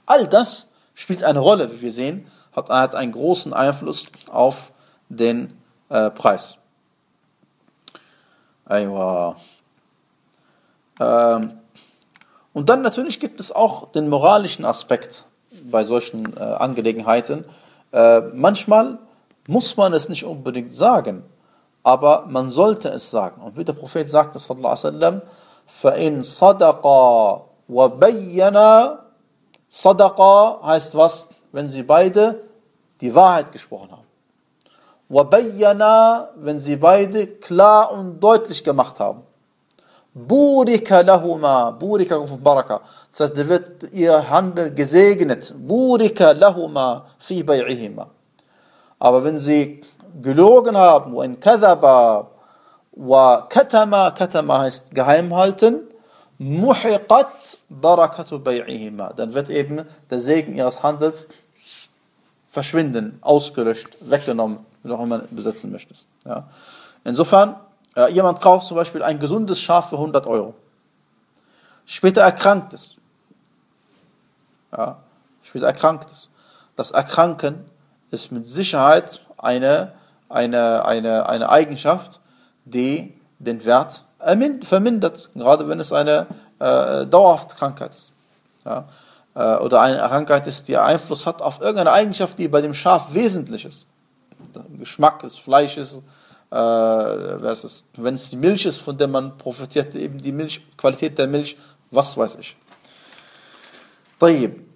All das spielt eine Rolle, wie wir sehen, hat, hat einen großen Einfluss auf den äh, Preis. Ähm, und dann natürlich gibt es auch den moralischen Aspekt bei solchen äh, Angelegenheiten. Äh, manchmal muss man es nicht unbedingt sagen, aber man sollte es sagen. Und wie der Prophet sagte, sallallahu alaihi wasallam, فَإِن صَدَقَا وَبَيَّنَا Sadaqa heißt was? Wenn sie beide die Wahrheit gesprochen haben. وَبَيَّنَا wenn sie beide klar und deutlich gemacht haben. Burika lahuma, burika von baraka. Das heißt, da wird ihr Handel gesegnet. Burika lahuma fi bay'ihima. Aber wenn sie gelogen haben, kadhaba wa katama, katama heißt geheim halten, muhiqat barakatu bay'ihima, dann wird eben der Segen ihres Handels verschwinden, ausgelöscht, weggenommen, wie du auch immer besetzen möchtest. Ja. Insofern, äh, jemand kauft zum Beispiel ein gesundes Schaf für 100 Euro. Später erkrankt es. Ja, später erkrankt es. Das Erkranken ist mit Sicherheit eine, eine, eine, eine Eigenschaft, die den Wert vermindert, gerade wenn es eine äh, dauerhafte Krankheit ist. Ja? Äh, oder eine Krankheit ist, die Einfluss hat auf irgendeine Eigenschaft, die bei dem Schaf wesentlich ist. Der Geschmack des Fleisches, äh, es, wenn es die Milch ist, von der man profitiert, eben die Milch, Qualität der Milch, was weiß ich.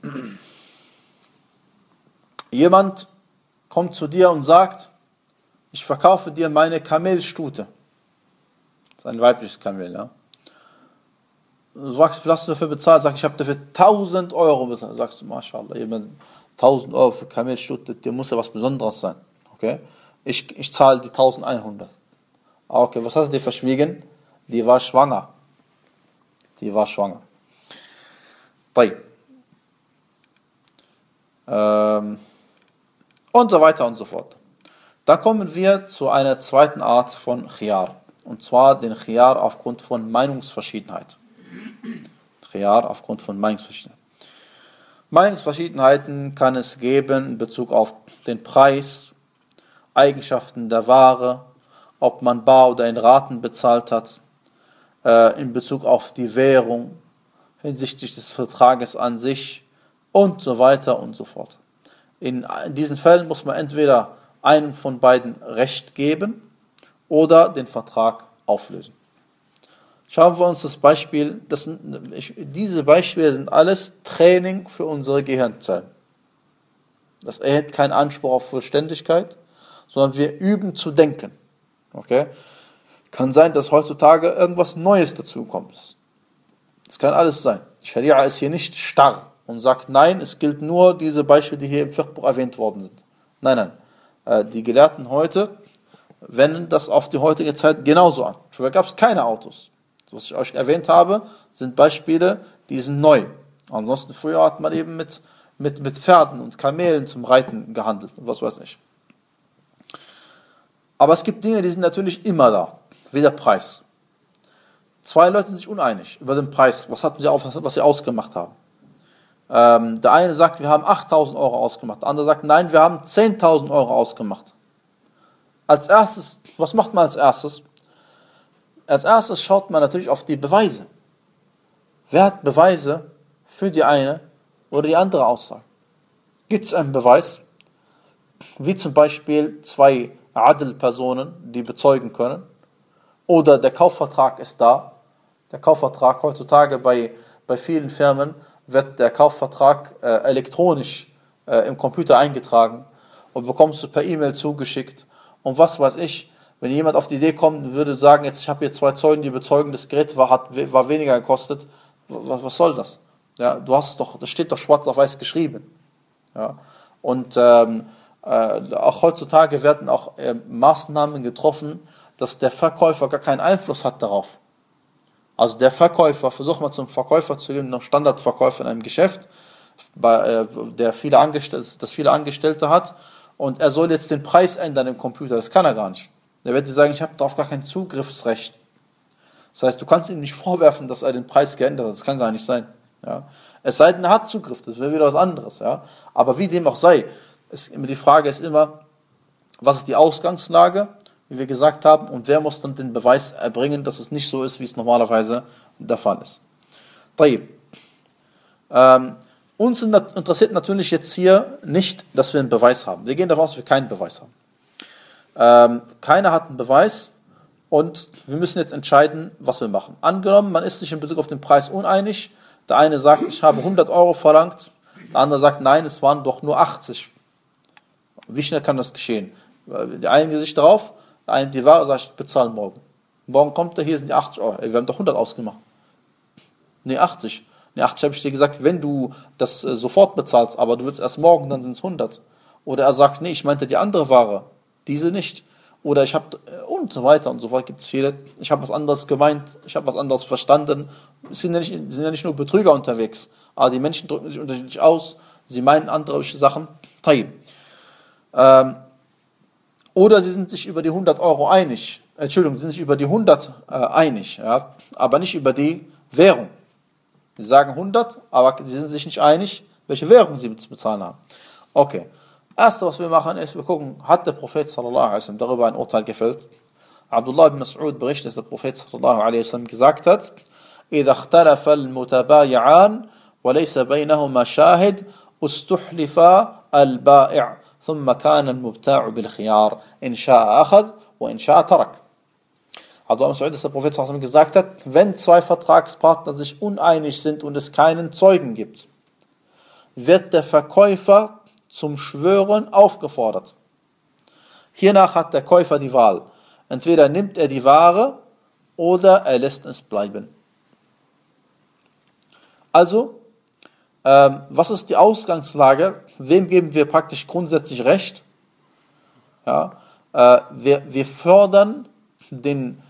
*clears throat* Jemand kommt zu dir und sagt, ich verkaufe dir meine Kamelstute. Das ist ein weibliches Kamel, ja. Du sagst, wie hast du dafür bezahlt? Sag, ich habe dafür 1000 Euro bezahlt. Sagst du, Mashallah, jemand 1000 Euro für Kamelstute, der muss ja was Besonderes sein. Okay? Ich, ich zahle die 1100. Ah, okay, was hast du dir verschwiegen? Die war schwanger. Die war schwanger. Drei. Ähm, und so weiter und so fort. Dann kommen wir zu einer zweiten Art von Khiyar. Und zwar den Khiyar aufgrund von Meinungsverschiedenheit. Khiyar aufgrund von Meinungsverschiedenheit. Meinungsverschiedenheiten kann es geben in Bezug auf den Preis, Eigenschaften der Ware, ob man bar oder in Raten bezahlt hat, äh, in Bezug auf die Währung, hinsichtlich des Vertrages an sich und so weiter und so fort. In diesen Fällen muss man entweder einem von beiden Recht geben oder den Vertrag auflösen. Schauen wir uns das Beispiel, das sind, diese Beispiele sind alles Training für unsere Gehirnzellen. Das erhält keinen Anspruch auf Vollständigkeit, sondern wir üben zu denken. Okay? Kann sein, dass heutzutage irgendwas Neues dazugekommen ist. Das kann alles sein. Scharia ist hier nicht starr und sagt, nein, es gilt nur diese Beispiele, die hier im Fiqh erwähnt worden sind. Nein, nein. Äh, die Gelehrten heute wenden das auf die heutige Zeit genauso an. Früher gab es keine Autos. Was ich euch erwähnt habe, sind Beispiele, die sind neu. Ansonsten früher hat man eben mit, mit, mit Pferden und Kamelen zum Reiten gehandelt und was weiß ich. Aber es gibt Dinge, die sind natürlich immer da, wie der Preis. Zwei Leute sind sich uneinig über den Preis, was, hatten sie auf, was sie ausgemacht haben. Ähm, der eine sagt, wir haben 8000 Euro ausgemacht, der andere sagt, nein, wir haben 10.000 Euro ausgemacht. Als erstes, was macht man als erstes? Als erstes schaut man natürlich auf die Beweise. Wer hat Beweise für die eine oder die andere Aussage? Gibt es einen Beweis? Wie zum Beispiel zwei Adel-Personen, die bezeugen können. Oder der Kaufvertrag ist da. Der Kaufvertrag heutzutage bei, bei vielen Firmen wird der Kaufvertrag äh, elektronisch äh, im Computer eingetragen und bekommst du per E-Mail zugeschickt. Und was weiß ich, wenn jemand auf die Idee kommt und würde sagen, jetzt ich habe hier zwei Zeugen, die bezeugen, das Gerät war, hat, war weniger gekostet, was, was soll das? Ja, du hast doch, das steht doch schwarz auf weiß geschrieben. Ja, und ähm, äh, auch heutzutage werden auch äh, Maßnahmen getroffen, dass der Verkäufer gar keinen Einfluss hat darauf. Also der Verkäufer, versuch mal zum Verkäufer zu gehen, noch Standardverkäufer in einem Geschäft, bei, äh, der viele Angestellte, das viele Angestellte hat, und er soll jetzt den Preis ändern im Computer. Das kann er gar nicht. Der wird dir sagen, ich habe darauf gar kein Zugriffsrecht. Das heißt, du kannst ihm nicht vorwerfen, dass er den Preis geändert hat. Das kann gar nicht sein. Ja. Es sei denn, er hat Zugriff, das wäre wieder was anderes. Ja. Aber wie dem auch sei, ist, die Frage ist immer, was ist die Ausgangslage, wie wir gesagt haben, und wer muss dann den Beweis erbringen, dass es nicht so ist, wie es normalerweise der Fall ist. Ähm, uns interessiert natürlich jetzt hier nicht, dass wir einen Beweis haben. Wir gehen davon aus, dass wir keinen Beweis haben. Ähm, keiner hat einen Beweis und wir müssen jetzt entscheiden, was wir machen. Angenommen, man ist sich in Bezug auf den Preis uneinig. Der eine sagt, ich habe 100 Euro verlangt. Der andere sagt, nein, es waren doch nur 80. Wie schnell kann das geschehen? Die einigen sich darauf, der eine die Ware sagt, ich bezahle morgen. Morgen kommt er, hier sind die 80 Euro. Ey, wir haben doch 100 ausgemacht. Nee, 80. Nee, 80 habe ich dir gesagt, wenn du das äh, sofort bezahlst, aber du willst erst morgen, dann sind es 100. Oder er sagt, nee, ich meinte die andere Ware diese nicht. Oder ich habe, äh, und so weiter und so fort gibt es viele. Ich habe was anderes gemeint, ich habe was anderes verstanden. Es sind ja, nicht, sind ja nicht nur Betrüger unterwegs, aber die Menschen drücken sich unterschiedlich aus, sie meinen andere Sachen. Ähm, oder sie sind sich über die 100 Euro einig, Entschuldigung, sie sind sich über die 100 äh, einig, ja, aber nicht über die Währung. Sie sagen 100, aber sie sind sich nicht einig, welche Währung sie zu bezahlen haben. Okay. Erste, was wir machen, ist, wir gucken, hat der Prophet sallallahu alaihi wasallam darüber ein Urteil gefällt? Abdullah ibn Mas'ud berichtet, dass der Prophet sallallahu alaihi wasallam gesagt hat, إذا اختلف المتبايعان وليس بينهما شاهد استحلف البائع ثم كان المبتاع بالخيار إن شاء أخذ وإن شاء ترك Abdullah Mas'ud, dass der Prophet sallallahu gesagt hat, wenn zwei Vertragspartner sich uneinig sind und es keinen Zeugen gibt, wird der Verkäufer zum Schwören aufgefordert. Hiernach hat der Käufer die Wahl. Entweder nimmt er die Ware oder er lässt es bleiben. Also, ähm, was ist die Ausgangslage? Wem geben wir praktisch grundsätzlich Recht? Ja, äh, wir, wir fördern den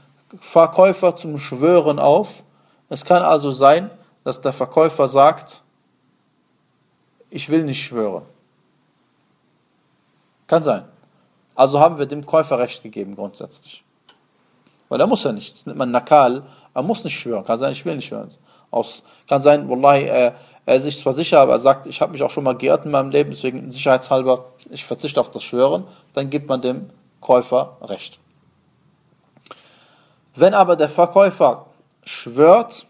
Verkäufer zum Schwören auf. Es kann also sein, dass der Verkäufer sagt, ich will nicht schwören. Kann sein. Also haben wir dem Käufer Recht gegeben grundsätzlich. Weil er muss ja nicht. Das nennt man Nakal. Er muss nicht schwören. Kann sein, ich will nicht schwören. Aus, kann sein, Wallahi, er, er ist sich zwar sicher, aber er sagt, ich habe mich auch schon mal geirrt in meinem Leben, deswegen sicherheitshalber, ich verzichte auf das Schwören. Dann gibt man dem Käufer Recht. Wenn aber der Verkäufer schwört,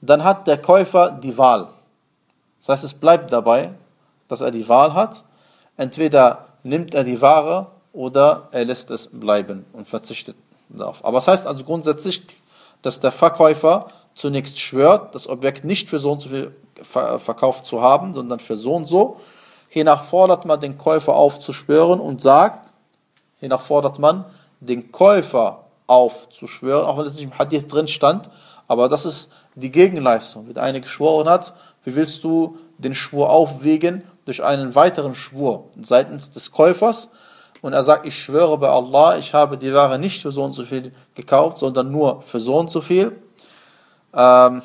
dann hat der Käufer die Wahl. Das heißt, es bleibt dabei, dass er die Wahl hat Entweder nimmt er die Ware oder er lässt es bleiben und verzichtet darauf. Aber es das heißt also grundsätzlich, dass der Verkäufer zunächst schwört, das Objekt nicht für so und so viel verkauft zu haben, sondern für so und so. Hiernach fordert man den Käufer auf zu schwören und sagt, hiernach fordert man den Käufer auf zu schwören, auch wenn es nicht im Hadith drin stand, aber das ist die Gegenleistung. Wenn einer geschworen hat, wie willst du den Schwur aufwägen durch einen weiteren Schwur seitens des Käufers? Und er sagt, ich schwöre bei Allah, ich habe die Ware nicht für so und so viel gekauft, sondern nur für so und so viel. Ähm,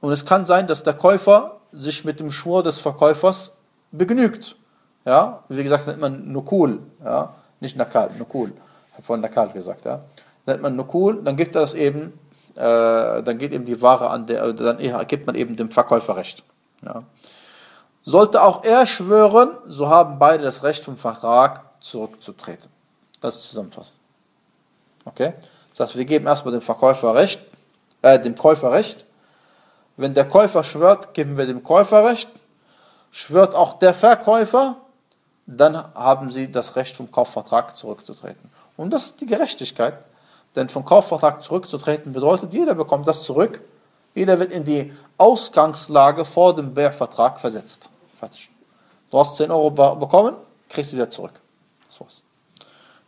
und es kann sein, dass der Käufer sich mit dem Schwur des Verkäufers begnügt. Ja, wie gesagt, nennt man Nukul, ja, nicht Nakal, Nukul. Ich habe vorhin Nakal gesagt, ja. Nennt man Nukul, dann gibt das eben, äh, dann geht eben die Ware an der, dann gibt man eben dem Verkäufer Recht. Ja. Sollte auch er schwören, so haben beide das Recht vom Vertrag zurückzutreten. Das ist zusammenfassend. Okay? Das heißt, wir geben erstmal dem Verkäufer Recht, äh, dem Käufer Recht. Wenn der Käufer schwört, geben wir dem Käufer Recht. Schwört auch der Verkäufer, dann haben sie das Recht vom Kaufvertrag zurückzutreten. Und das ist die Gerechtigkeit. Denn vom Kaufvertrag zurückzutreten bedeutet, jeder bekommt das zurück. Jeder wird in die Ausgangslage vor dem Bärvertrag versetzt. Fertig. Du hast 10 Euro bekommen, kriegst du wieder zurück. Das war's.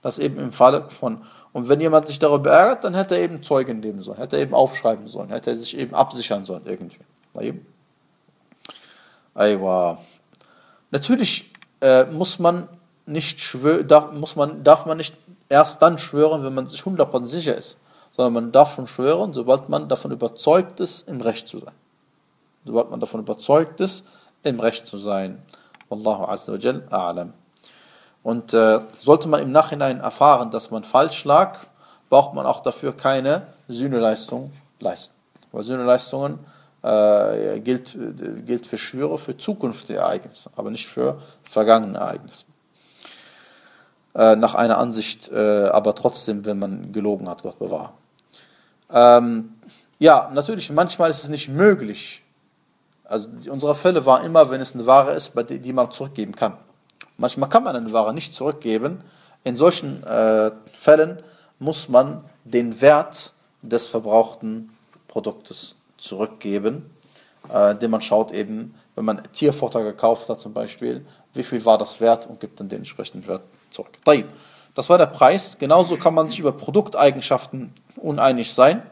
Das eben im Falle von. Und wenn jemand sich darüber ärgert, dann hätte er eben Zeugen nehmen sollen, hätte er eben aufschreiben sollen, hätte er sich eben absichern sollen irgendwie. Aywa. Natürlich äh, muss man nicht schwören, darf, muss man, darf man nicht erst dann schwören, wenn man sich 100% sicher ist, sondern man darf schon schwören, sobald man davon überzeugt ist, im Recht zu sein. Sobald man davon überzeugt ist, im Recht zu sein. Wallahu azza wa jal a'lam. Und äh, sollte man im Nachhinein erfahren, dass man falsch lag, braucht man auch dafür keine Sühneleistung leisten. Weil Sühneleistungen äh, gilt, gilt für Schwüre für zukünftige Ereignisse, aber nicht für vergangene Ereignisse. Äh, nach einer Ansicht, äh, aber trotzdem, wenn man gelogen hat, Gott bewahre. Ähm, ja, natürlich, manchmal ist es nicht möglich. Also unsere Fälle war immer, wenn es eine Ware ist, die, die man zurückgeben kann. Manchmal kann man eine Ware nicht zurückgeben. In solchen äh, Fällen muss man den Wert des verbrauchten Produktes zurückgeben, äh, den man schaut eben, wenn man Tierfutter gekauft hat zum Beispiel, wie viel war das wert und gibt dann den entsprechenden Wert zurück. Das war der Preis. Genauso kann man sich über Produkteigenschaften uneinig sein.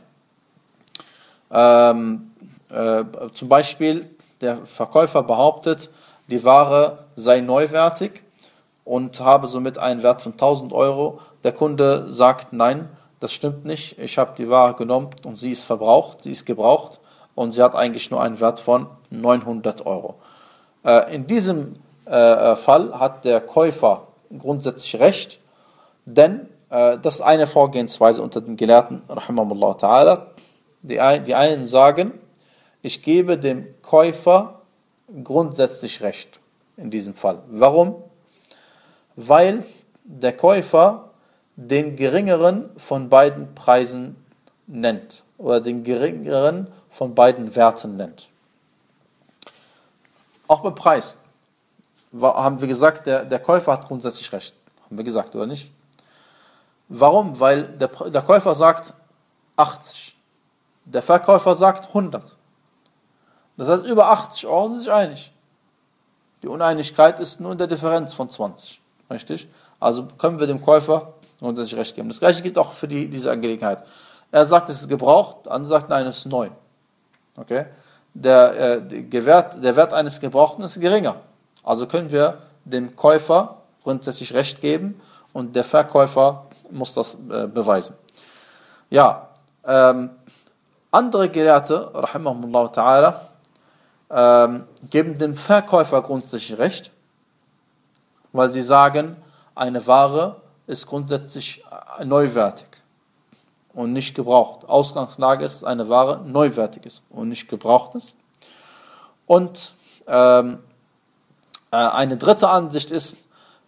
Ähm, äh, zum Beispiel der Verkäufer behauptet, die Ware sei neuwertig und habe somit einen Wert von 1000 Euro. Der Kunde sagt, nein, das stimmt nicht. Ich habe die Ware genommen und sie ist verbraucht, sie ist gebraucht und sie hat eigentlich nur einen Wert von 900 Euro. Äh, in diesem äh, Fall hat der Käufer grundsätzlich recht, denn äh, das ist eine Vorgehensweise unter den Gelehrten, ta'ala. Die, die einen sagen, ich gebe dem Käufer grundsätzlich recht in diesem Fall. Warum? Weil der Käufer den geringeren von beiden Preisen nennt oder den geringeren von beiden Werten nennt. Auch beim Preis haben wir gesagt, der, der Käufer hat grundsätzlich recht. Haben wir gesagt, oder nicht? Warum? Weil der, der Käufer sagt 80. Der Verkäufer sagt 100. Das heißt, über 80 Euro sind sich einig. Die Uneinigkeit ist nur in der Differenz von 20. Richtig? Also können wir dem Käufer grundsätzlich recht geben. Das gleiche gilt auch für die, diese Angelegenheit. Er sagt, es ist gebraucht, der andere sagt, nein, es ist neu. Okay? Der, äh, der, Wert, der Wert eines Gebrauchten ist geringer. Also können wir dem Käufer grundsätzlich recht geben und der Verkäufer muss das äh, beweisen. Ja, ähm, andere Gelehrte, rahimahumullah ta'ala, ähm, geben dem Verkäufer grundsätzlich recht, weil sie sagen, eine Ware ist grundsätzlich neuwertig und nicht gebraucht. Ausgangslage ist, eine Ware neuwertig ist und nicht gebraucht ist. Und ähm, äh, eine dritte Ansicht ist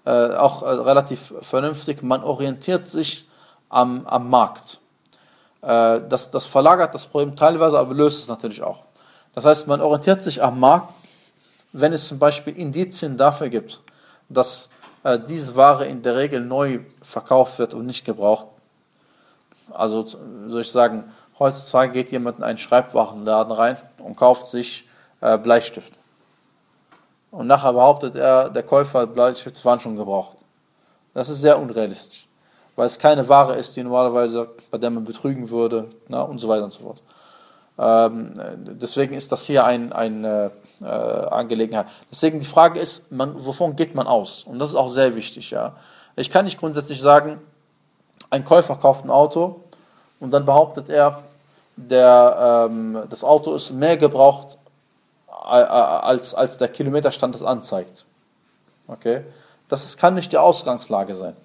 äh, auch äh, relativ vernünftig, man orientiert sich am, am Markt. Äh, das, das verlagert das Problem teilweise, aber löst es natürlich auch. Das heißt, man orientiert sich am Markt, wenn es zum Beispiel Indizien dafür gibt, dass äh, diese Ware in der Regel neu verkauft wird und nicht gebraucht. Also soll ich sagen, heutzutage geht jemand in einen Schreibwarenladen rein und kauft sich äh, Bleistift. Und nachher behauptet er, der Käufer Bleistifte waren schon gebraucht. Das ist sehr unrealistisch, weil es keine Ware ist, die normalerweise, bei der man betrügen würde, na, und so weiter und so fort. Ähm, deswegen ist das hier eine ein, äh, Angelegenheit. Deswegen die Frage ist, man, wovon geht man aus? Und das ist auch sehr wichtig. Ja. Ich kann nicht grundsätzlich sagen, ein Käufer kauft ein Auto und dann behauptet er, der, ähm, das Auto ist mehr gebraucht, als, als der Kilometerstand das anzeigt. Okay? Das ist, kann nicht die Ausgangslage sein.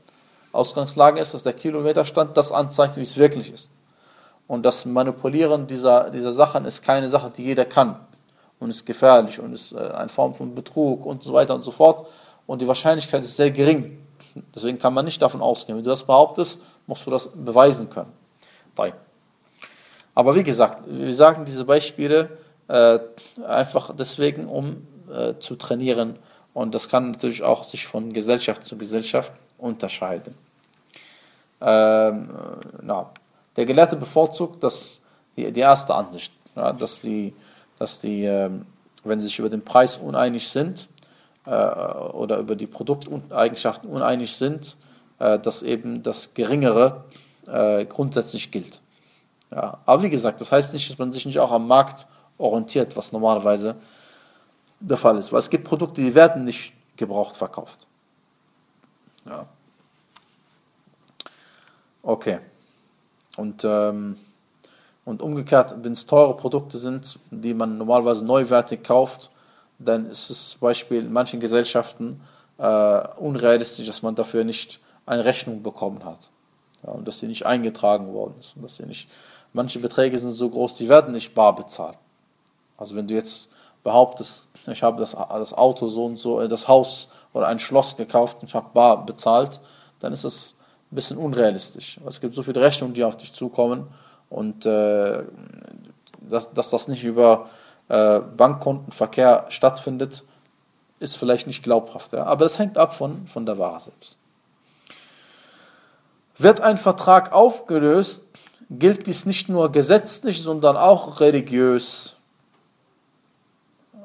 Ausgangslage ist, dass der Kilometerstand das anzeigt, wie es wirklich ist. Und das Manipulieren dieser, dieser Sachen ist keine Sache, die jeder kann. Und ist gefährlich und ist äh, eine Form von Betrug und so weiter und so fort. Und die Wahrscheinlichkeit ist sehr gering. Deswegen kann man nicht davon ausgehen. Wenn du das behauptest, musst du das beweisen können. Aber wie gesagt, wir sagen diese Beispiele äh, einfach deswegen, um äh, zu trainieren. Und das kann natürlich auch sich von Gesellschaft zu Gesellschaft unterscheiden. Ähm, na, der Gelehrte bevorzugt das, die, die erste Ansicht, ja, dass die, dass die äh, wenn sie sich über den Preis uneinig sind äh, oder über die Produkteigenschaften uneinig sind, äh, dass eben das Geringere äh, grundsätzlich gilt. Ja, aber wie gesagt, das heißt nicht, dass man sich nicht auch am Markt orientiert, was normalerweise der Fall ist. Weil es gibt Produkte, die werden nicht gebraucht verkauft. Ja. Okay. Und, ähm, und umgekehrt, wenn es teure Produkte sind, die man normalerweise neuwertig kauft, dann ist es zum Beispiel in manchen Gesellschaften äh, unrealistisch, dass man dafür nicht eine Rechnung bekommen hat. Ja, und dass sie nicht eingetragen worden ist. Und dass sie nicht, manche Beträge sind so groß, die werden nicht bar bezahlt. Also wenn du jetzt behauptest, ich habe das, das Auto so und so, äh, das Haus oder ein Schloss gekauft und ich habe bar bezahlt, dann ist es ein bisschen unrealistisch. Es gibt so viele Rechnungen, die auf dich zukommen und äh, dass, dass das nicht über äh, Bankkontenverkehr stattfindet, ist vielleicht nicht glaubhaft. Ja? Aber das hängt ab von, von der Ware selbst. Wird ein Vertrag aufgelöst, gilt dies nicht nur gesetzlich, sondern auch religiös.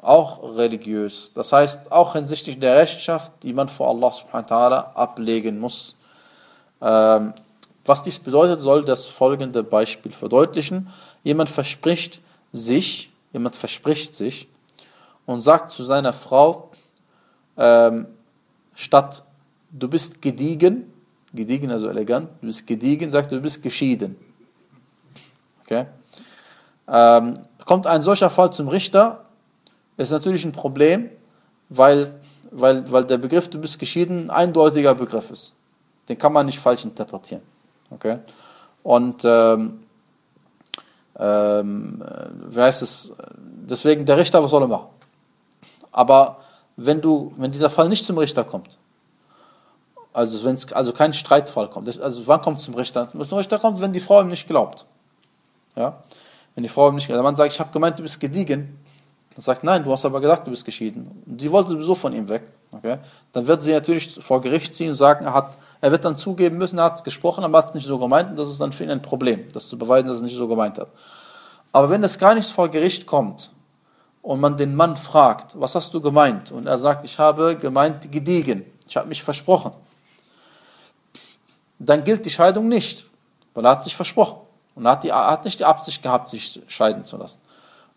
Auch religiös. Das heißt, auch hinsichtlich der Rechenschaft, die man vor Allah subhanahu wa ablegen muss. Ähm, was dies bedeutet, soll das folgende Beispiel verdeutlichen. Jemand verspricht sich, jemand verspricht sich und sagt zu seiner Frau, ähm, statt du bist gediegen, gediegen also elegant, du bist gediegen, sagt du bist geschieden. Okay? Ähm, kommt ein solcher Fall zum Richter, ist natürlich ein Problem, weil, weil, weil der Begriff du bist geschieden ein eindeutiger Begriff ist. Den kann man nicht falsch interpretieren. Okay? Und ähm, ähm, wie heißt es? Deswegen der Richter, was soll er machen? Aber wenn du, wenn dieser Fall nicht zum Richter kommt, also wenn es also kein Streitfall kommt, also wann kommt es zum Richter? Zum Richter kommt, wenn die Frau ihm nicht glaubt. Ja? Wenn die Frau ihm nicht glaubt, der Mann sagt, ich habe gemeint, du bist gediegen, dann sagt, nein, du hast aber gesagt, du bist geschieden. Und sie wollte sowieso von ihm weg. Okay? Dann wird sie natürlich vor Gericht ziehen und sagen, er, hat, er wird dann zugeben müssen, er hat es gesprochen, aber hat es nicht so gemeint und das ist dann für ihn ein Problem, das zu beweisen, dass er es nicht so gemeint hat. Aber wenn es gar nicht vor Gericht kommt und man den Mann fragt, was hast du gemeint? Und er sagt, ich habe gemeint gediegen, ich habe mich versprochen. Dann gilt die Scheidung nicht, weil er hat sich versprochen. Und er hat, die, er hat nicht die Absicht gehabt, sich scheiden zu lassen.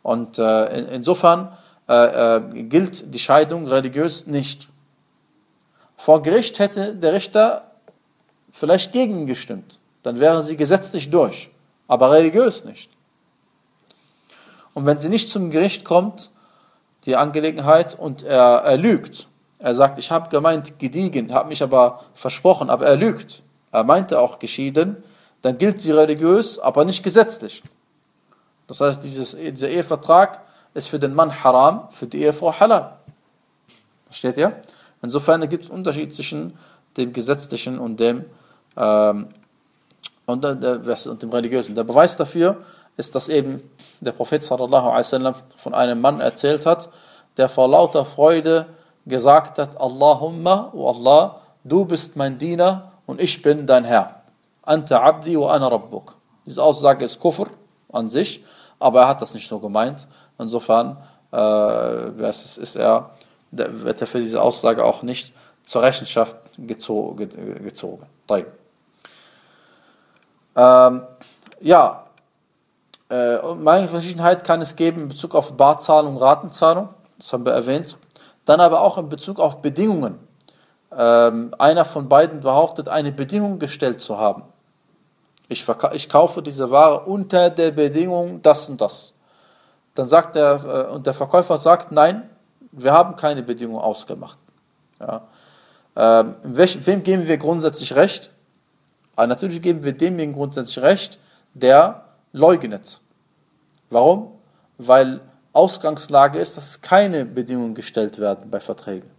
Und äh, in, insofern äh, äh, gilt die Scheidung religiös nicht. Vor Gericht hätte der Richter vielleicht gegen gestimmt. Dann wäre sie gesetzlich durch, aber religiös nicht. Und wenn sie nicht zum Gericht kommt, die Angelegenheit, und er, er lügt, er sagt, ich habe gemeint gediegen, habe mich aber versprochen, aber er lügt, er meinte auch geschieden, dann gilt sie religiös, aber nicht gesetzlich. Das heißt, dieses, dieser Ehevertrag ist für den Mann haram, für die Ehefrau halal. Versteht ihr? Insofern gibt es Unterschied zwischen dem gesetzlichen und dem, ähm, und, der, und dem religiösen. Der Beweis dafür ist, dass eben der Prophet sallallahu alaihi von einem Mann erzählt hat, der vor lauter Freude gesagt hat, Allahumma, O Allah, du bist mein Diener und ich bin dein Herr. Anta abdi wa ana rabbuk. Diese Aussage ist Kufr an sich, aber er hat das nicht so gemeint. Insofern äh, ist, ist er, wird er für diese Aussage auch nicht zur Rechenschaft gezogen. gezogen. Ähm, ja, äh, Meinungsverschiedenheit kann es geben in Bezug auf Barzahlung Ratenzahlung, das haben wir erwähnt. Dann aber auch in Bezug auf Bedingungen. Ähm, einer von beiden behauptet, eine Bedingung gestellt zu haben. Ich, ich kaufe diese Ware unter der Bedingung das und das. Dann sagt der, äh, und der Verkäufer sagt, nein, wir haben keine Bedingung ausgemacht. Ja. Ähm, wem geben wir grundsätzlich Recht? Aber natürlich geben wir demjenigen grundsätzlich Recht, der leugnet. Warum? Weil Ausgangslage ist, dass keine Bedingungen gestellt werden bei Verträgen.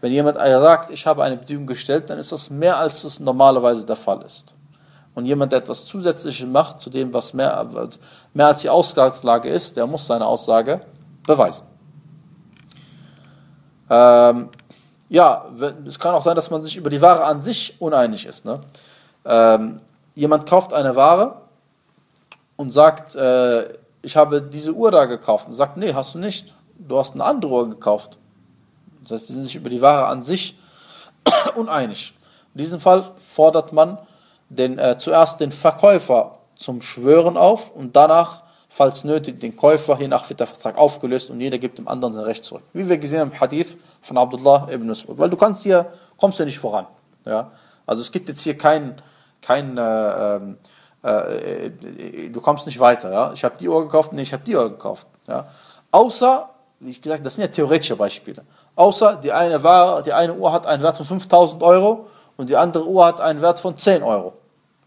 Wenn jemand sagt, ich habe eine Bedingung gestellt, dann ist das mehr, als es normalerweise der Fall ist. Und jemand, der etwas Zusätzliches macht zu dem, was mehr, mehr als die Ausgangslage ist, der muss seine Aussage beweisen. Ähm, ja, es kann auch sein, dass man sich über die Ware an sich uneinig ist. Ne? Ähm, jemand kauft eine Ware und sagt, äh, ich habe diese Uhr da gekauft. Und sagt, nee, hast du nicht. Du hast eine andere Uhr gekauft. Das heißt, die sind sich über die Ware an sich *coughs* uneinig. In diesem Fall fordert man den, äh, zuerst den Verkäufer zum Schwören auf und danach, falls nötig, den Käufer. Hiernach wird der Vertrag aufgelöst und jeder gibt dem anderen sein Recht zurück. Wie wir gesehen haben im Hadith von Abdullah ibn Mas'ud. Weil du kannst hier, kommst ja nicht voran. Ja? Also es gibt jetzt hier kein, kein äh, ähm, äh, du kommst nicht weiter. Ja? Ich habe die Uhr gekauft, nee, ich habe die Uhr gekauft. Ja? Außer, wie ich gesagt das sind ja theoretische Beispiele. Außer die eine, Ware, die eine Uhr hat einen Wert von 5000 Euro und die andere Uhr hat einen Wert von 10 Euro.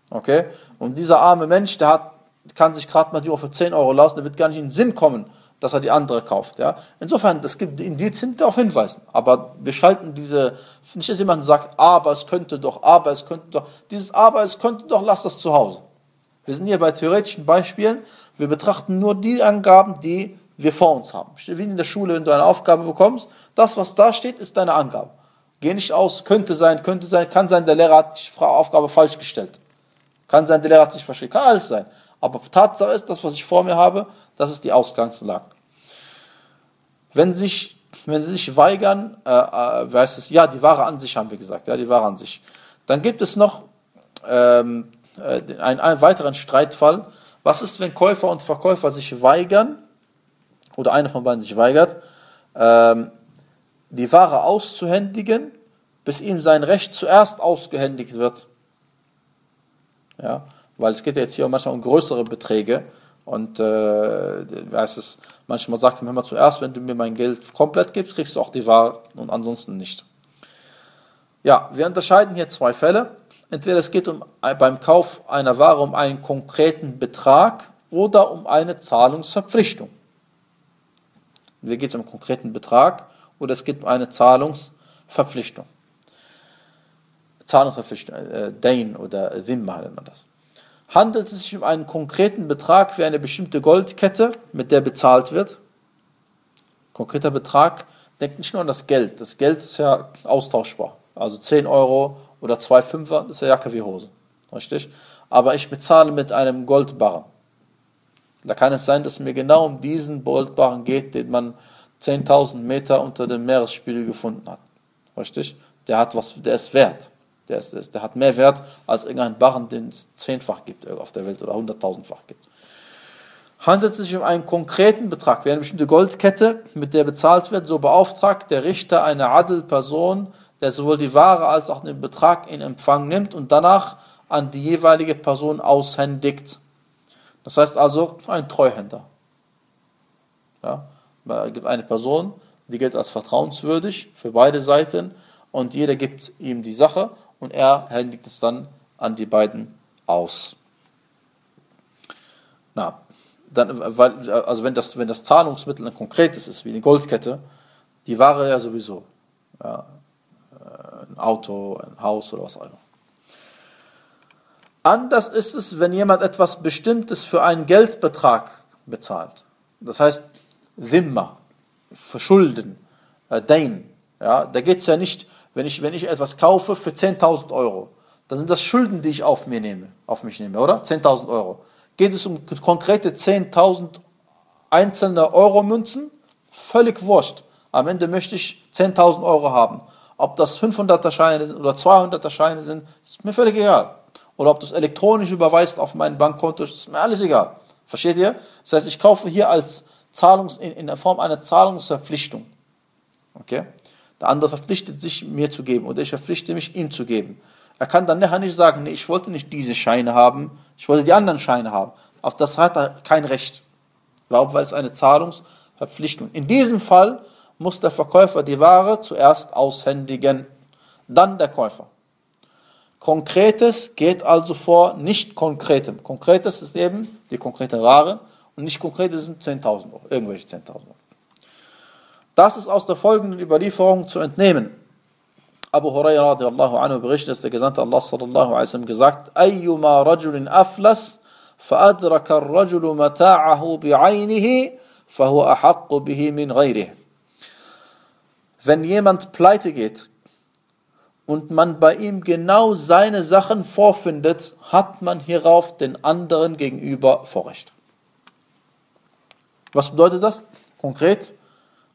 Okay? Und dieser arme Mensch, der hat, kann sich gerade mal die Uhr für 10 Euro lassen, der wird gar nicht in den Sinn kommen, dass er die andere kauft. Ja? Insofern, es gibt Indizien, die darauf hinweisen. Aber wir schalten diese, nicht, dass jemand sagt, aber es könnte doch, aber es könnte doch, dieses aber es könnte doch, lass das zu Hause. Wir sind hier bei theoretischen Beispielen. Wir betrachten nur die Angaben, die wir vor uns haben. Wie in der Schule, wenn du eine Aufgabe bekommst, das, was da steht, ist deine Angabe. Geh nicht aus, könnte sein, könnte sein, kann sein, der Lehrer hat die Aufgabe falsch gestellt. Kann sein, der Lehrer hat sich verschrieben, kann alles sein. Aber Tatsache ist, das, was ich vor mir habe, das ist die Ausgangslage. Wenn sich, wenn sie sich weigern, äh, äh, heißt es, ja, die Ware an sich haben wir gesagt, ja, die an sich. Dann gibt es noch ähm, äh, einen, einen weiteren Streitfall. Was ist, wenn Käufer und Verkäufer sich weigern, oder einer von beiden sich weigert, ähm, die Ware auszuhändigen, bis ihm sein Recht zuerst ausgehändigt wird? Ja, weil es geht ja jetzt hier manchmal um größere Beträge und äh, heißt es, manchmal sagt man immer zuerst, wenn du mir mein Geld komplett gibst, kriegst du auch die Ware und ansonsten nicht. Ja, wir unterscheiden hier zwei Fälle. Entweder es geht um, beim Kauf einer Ware um einen konkreten Betrag oder um eine Zahlungsverpflichtung. Hier geht es um einen konkreten Betrag oder es um eine Zahlungsverpflichtung. Zahlungsverpflichtung, äh, Dain oder Dhimma nennt man das. Handelt es sich um einen konkreten Betrag wie eine bestimmte Goldkette, mit der bezahlt wird? Konkreter Betrag, denkt nicht nur an das Geld. Das Geld ist ja austauschbar. Also 10 Euro oder zwei Fünfer, das ist ja Jacke wie Hose. Richtig? Aber ich bezahle mit einem Goldbarren. Da kann es sein, dass es mir genau um diesen Goldbarren geht, den man 10.000 Meter unter dem Meeresspiegel gefunden hat. Richtig? Der hat was, der ist wert. Der, ist, der hat mehr Wert als irgendein Barren, den es zehnfach gibt auf der Welt oder hunderttausendfach gibt. Handelt es sich um einen konkreten Betrag, wie eine bestimmte Goldkette, mit der bezahlt wird, so beauftragt der Richter eine Adel-Person, der sowohl die Ware als auch den Betrag in Empfang nimmt und danach an die jeweilige Person aushändigt. Das heißt also ein Treuhänder. Ja, gibt eine Person, die gilt als vertrauenswürdig für beide Seiten und jeder gibt ihm die Sache und er händigt es dann an die beiden aus. Na, dann, weil, also wenn das, wenn das Zahlungsmittel ein konkretes ist, wie eine Goldkette, die Ware ja sowieso. Ja, ein Auto, ein Haus oder was auch immer. Anders ist es, wenn jemand etwas Bestimmtes für einen Geldbetrag bezahlt. Das heißt, Dhimma, Verschulden, äh, Dain. Ja, da geht es ja nicht, wenn ich, wenn ich etwas kaufe für 10.000 Euro, dann sind das Schulden, die ich auf mir nehme, auf mich nehme, oder? 10.000 Euro. Geht es um konkrete 10.000 einzelne Euro-Münzen? Völlig wurscht. Am Ende möchte ich 10.000 Euro haben. Ob das 500er Scheine sind oder 200er Scheine sind, ist mir völlig egal. Oder ob du es elektronisch überweist auf mein Bankkonto, ist mir alles egal. Versteht ihr? Das heißt, ich kaufe hier als Zahlungs, in, in der Form einer Zahlungsverpflichtung. Okay? Der andere verpflichtet sich, mir zu geben oder ich verpflichte mich, ihm zu geben. Er kann dann nachher nicht sagen, nee, ich wollte nicht diese Scheine haben, ich wollte die anderen Scheine haben. Auf das hat er kein Recht. Warum? Weil es eine Zahlungsverpflichtung. In diesem Fall muss der Verkäufer die Ware zuerst aushändigen, dann der Käufer. Konkretes geht also vor nicht Konkretem. Konkretes ist eben die konkrete Ware und nicht Konkretes sind 10.000 Euro, irgendwelche 10.000 Euro. Das ist aus der folgenden Überlieferung zu entnehmen. Abu Hurairah radiallahu anhu berichtet, dass der Gesandte Allah sallallahu alaihi wasallam gesagt, Ayyuma rajulin aflas, فأدرك الرجل متاعه بعينه فهو أحق به من غيره. Wenn jemand pleite geht und man bei ihm genau seine Sachen vorfindet, hat man hierauf den anderen gegenüber Vorrecht. Was bedeutet das? Konkret,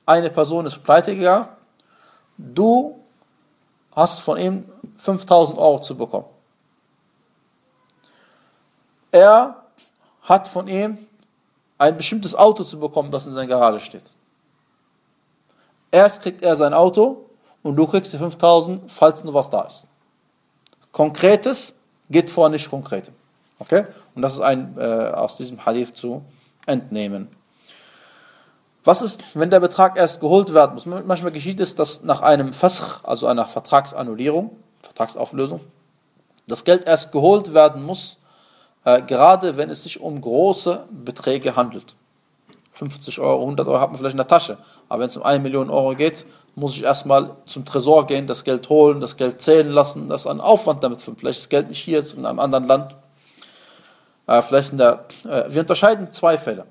eine Person ist pleite gegangen, du hast von ihm 5000 Euro zu bekommen. Er hat von ihm ein bestimmtes Auto zu bekommen, das in seiner Garage steht. Erst kriegt er sein Auto und du kriegst die 5000, falls nur was da ist. Konkretes geht vor nicht Konkretem. Okay? Und das ist ein, äh, aus diesem Hadith zu entnehmen. Was ist, wenn der Betrag erst geholt werden muss? Manchmal geschieht es, dass nach einem Fasch, also einer Vertragsannullierung, Vertragsauflösung, das Geld erst geholt werden muss, äh, gerade wenn es sich um große Beträge handelt. 50 Euro, 100 Euro hat man vielleicht in der Tasche, aber wenn es um 1 Million Euro geht, muss ich erstmal zum Tresor gehen, das Geld holen, das Geld zählen lassen, das ist ein Aufwand damit. Vielleicht ist das Geld nicht hier, ist in einem anderen Land. Äh, vielleicht in der, äh, wir unterscheiden zwei Fälle.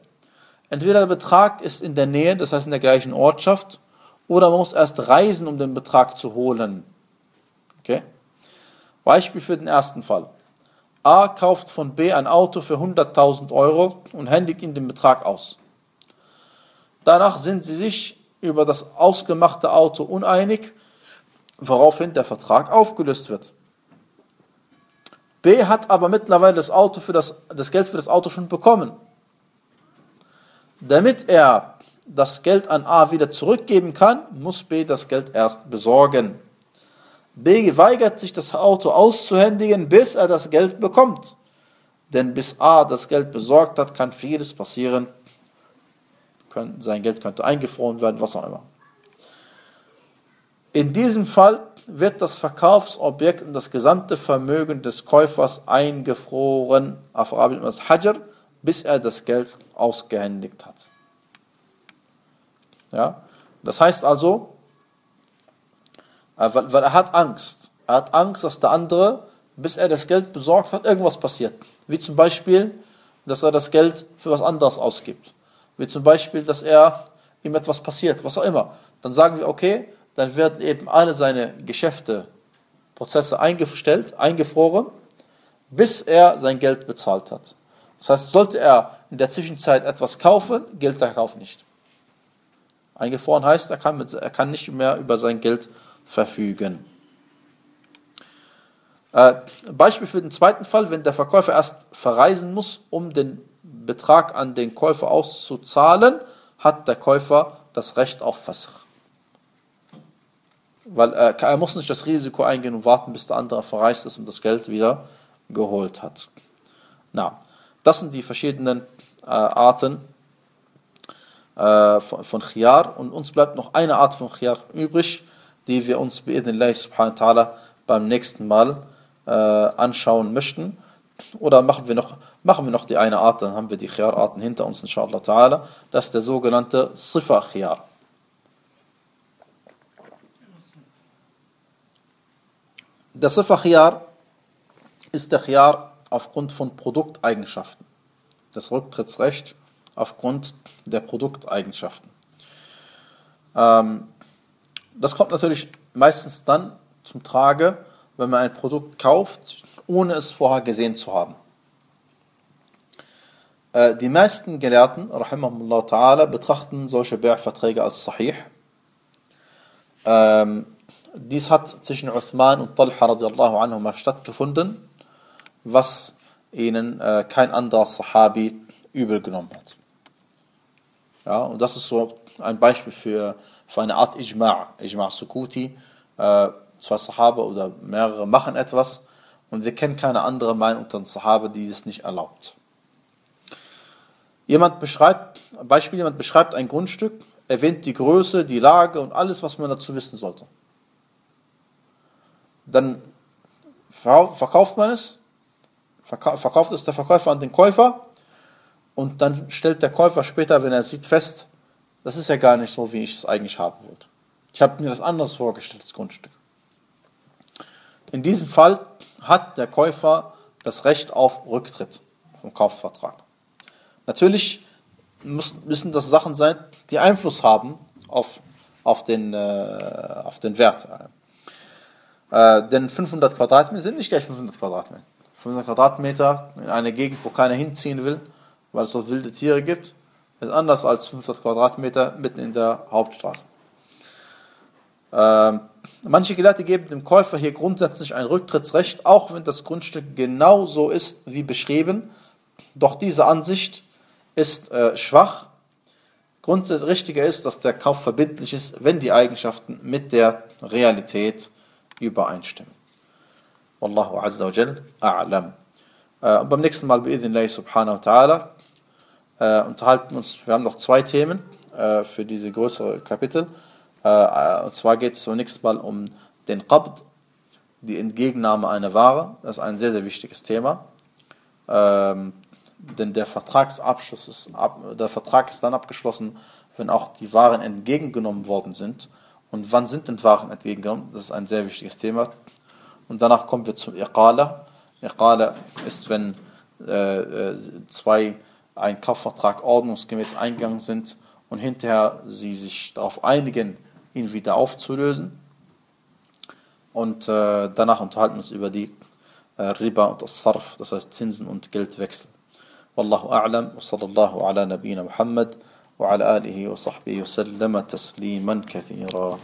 Entweder der Betrag ist in der Nähe, das heißt in der gleichen Ortschaft, oder man muss erst reisen, um den Betrag zu holen. Okay? Beispiel für den ersten Fall. A kauft von B ein Auto für 100.000 Euro und händigt ihm den Betrag aus. Danach sind sie sich über das ausgemachte Auto uneinig, woraufhin der Vertrag aufgelöst wird. B hat aber mittlerweile das, Auto für das, das Geld für das Auto schon bekommen damit er das Geld an A wieder zurückgeben kann, muss B das Geld erst besorgen. B weigert sich, das Auto auszuhändigen, bis er das Geld bekommt. Denn bis A das Geld besorgt hat, kann vieles passieren. Sein Geld könnte eingefroren werden, was auch immer. In diesem Fall wird das Verkaufsobjekt und das gesamte Vermögen des Käufers eingefroren, auf Arabisch das Hajar, bis er das Geld ausgehändigt hat. Ja? Das heißt also, äh, weil, weil er hat Angst. Er hat Angst, dass der andere, bis er das Geld besorgt hat, irgendwas passiert. Wie zum Beispiel, dass er das Geld für was anderes ausgibt. Wie zum Beispiel, dass er ihm etwas passiert, was auch immer. Dann sagen wir, okay, dann werden eben alle seine Geschäfte, Prozesse eingestellt, eingefroren, bis er sein Geld bezahlt hat. Das heißt, sollte er in der Zwischenzeit etwas kaufen, gilt der Kauf nicht. Eingefroren heißt, er kann, mit, er kann nicht mehr über sein Geld verfügen. Äh, Beispiel für den zweiten Fall, wenn der Verkäufer erst verreisen muss, um den Betrag an den Käufer auszuzahlen, hat der Käufer das Recht auf Fasach. Weil er, er muss nicht das Risiko eingehen und warten, bis der andere verreist ist und das Geld wieder geholt hat. Na, das sind die verschiedenen äh, Arten äh, von, von Khiyar. Und uns bleibt noch eine Art von Khiyar übrig, die wir uns bi'idhnillah subhanahu wa ta'ala beim nächsten Mal äh, anschauen möchten. Oder machen wir noch, machen wir noch die eine Art, dann haben wir die Khiyar-Arten hinter uns, inshallah ta'ala. Das ist der sogenannte Sifa Khiyar. Der Sifa Khiyar ist der Khiyar aufgrund von Produkteigenschaften. Das Rücktrittsrecht aufgrund der Produkteigenschaften. Ähm, das kommt natürlich meistens dann zum Trage, wenn man ein Produkt kauft, ohne es vorher gesehen zu haben. Äh, die meisten Gelehrten, ta'ala, betrachten solche Bär-Verträge als sahih. Ähm, dies hat zwischen Uthman und Talha radiallahu anhu stattgefunden, was ihnen äh, kein anderer Sahabi übel genommen hat. Ja, und das ist so ein Beispiel für, für eine Art Ijma', Ijma' Sukuti. Äh, zwei Sahaba oder mehrere machen etwas und wir kennen keine andere Meinung unter den Sahaba, die das nicht erlaubt. Jemand beschreibt, Beispiel, jemand beschreibt ein Grundstück, erwähnt die Größe, die Lage und alles, was man dazu wissen sollte. Dann verkauft man es, verkauft es der Verkäufer an den Käufer und dann stellt der Käufer später, wenn er sieht, fest, das ist ja gar nicht so, wie ich es eigentlich haben wollte. Ich habe mir das anders vorgestellt, das Grundstück. In diesem Fall hat der Käufer das Recht auf Rücktritt vom Kaufvertrag. Natürlich müssen das Sachen sein, die Einfluss haben auf, auf, den, äh, auf den Wert. Äh, denn 500 Quadratmeter sind nicht gleich 500 Quadratmeter. 500 Quadratmeter in einer Gegend, wo keiner hinziehen will, weil es dort wilde Tiere gibt, ist anders als 500 Quadratmeter mitten in der Hauptstraße. Ähm, manche Gelehrte geben dem Käufer hier grundsätzlich ein Rücktrittsrecht, auch wenn das Grundstück genau so ist wie beschrieben. Doch diese Ansicht ist äh, schwach. Grundsätzlich richtiger ist, dass der Kauf verbindlich ist, wenn die Eigenschaften mit der Realität übereinstimmen. Wallahu azza wa jal. Äh, und beim nächsten Mal, bi'idhnillahi subhanahu wa ta'ala, äh, unterhalten uns, wir haben noch zwei Themen äh, für diese größere Kapitel. Äh, und zwar geht es zunächst mal um den Qabd, die Entgegennahme einer Ware. Das ist ein sehr, sehr wichtiges Thema. Ähm, denn der Vertragsabschluss ist, der Vertrag ist dann abgeschlossen, wenn auch die Waren entgegengenommen worden sind. Und wann sind denn Waren entgegengenommen? Das ist ein sehr wichtiges Thema und danach kommen wir zum Iqala. Iqala ist, wenn äh, äh, zwei einen Kaufvertrag ordnungsgemäß eingegangen sind und hinterher sie sich darauf einigen, ihn wieder aufzulösen. Und äh, danach unterhalten wir uns über die äh, Riba und das Sarf, das heißt Zinsen und Geldwechsel. Wallahu a'lam wa sallallahu ala nabina Muhammad wa ala alihi wa sahbihi wa sallama tasliman kathira.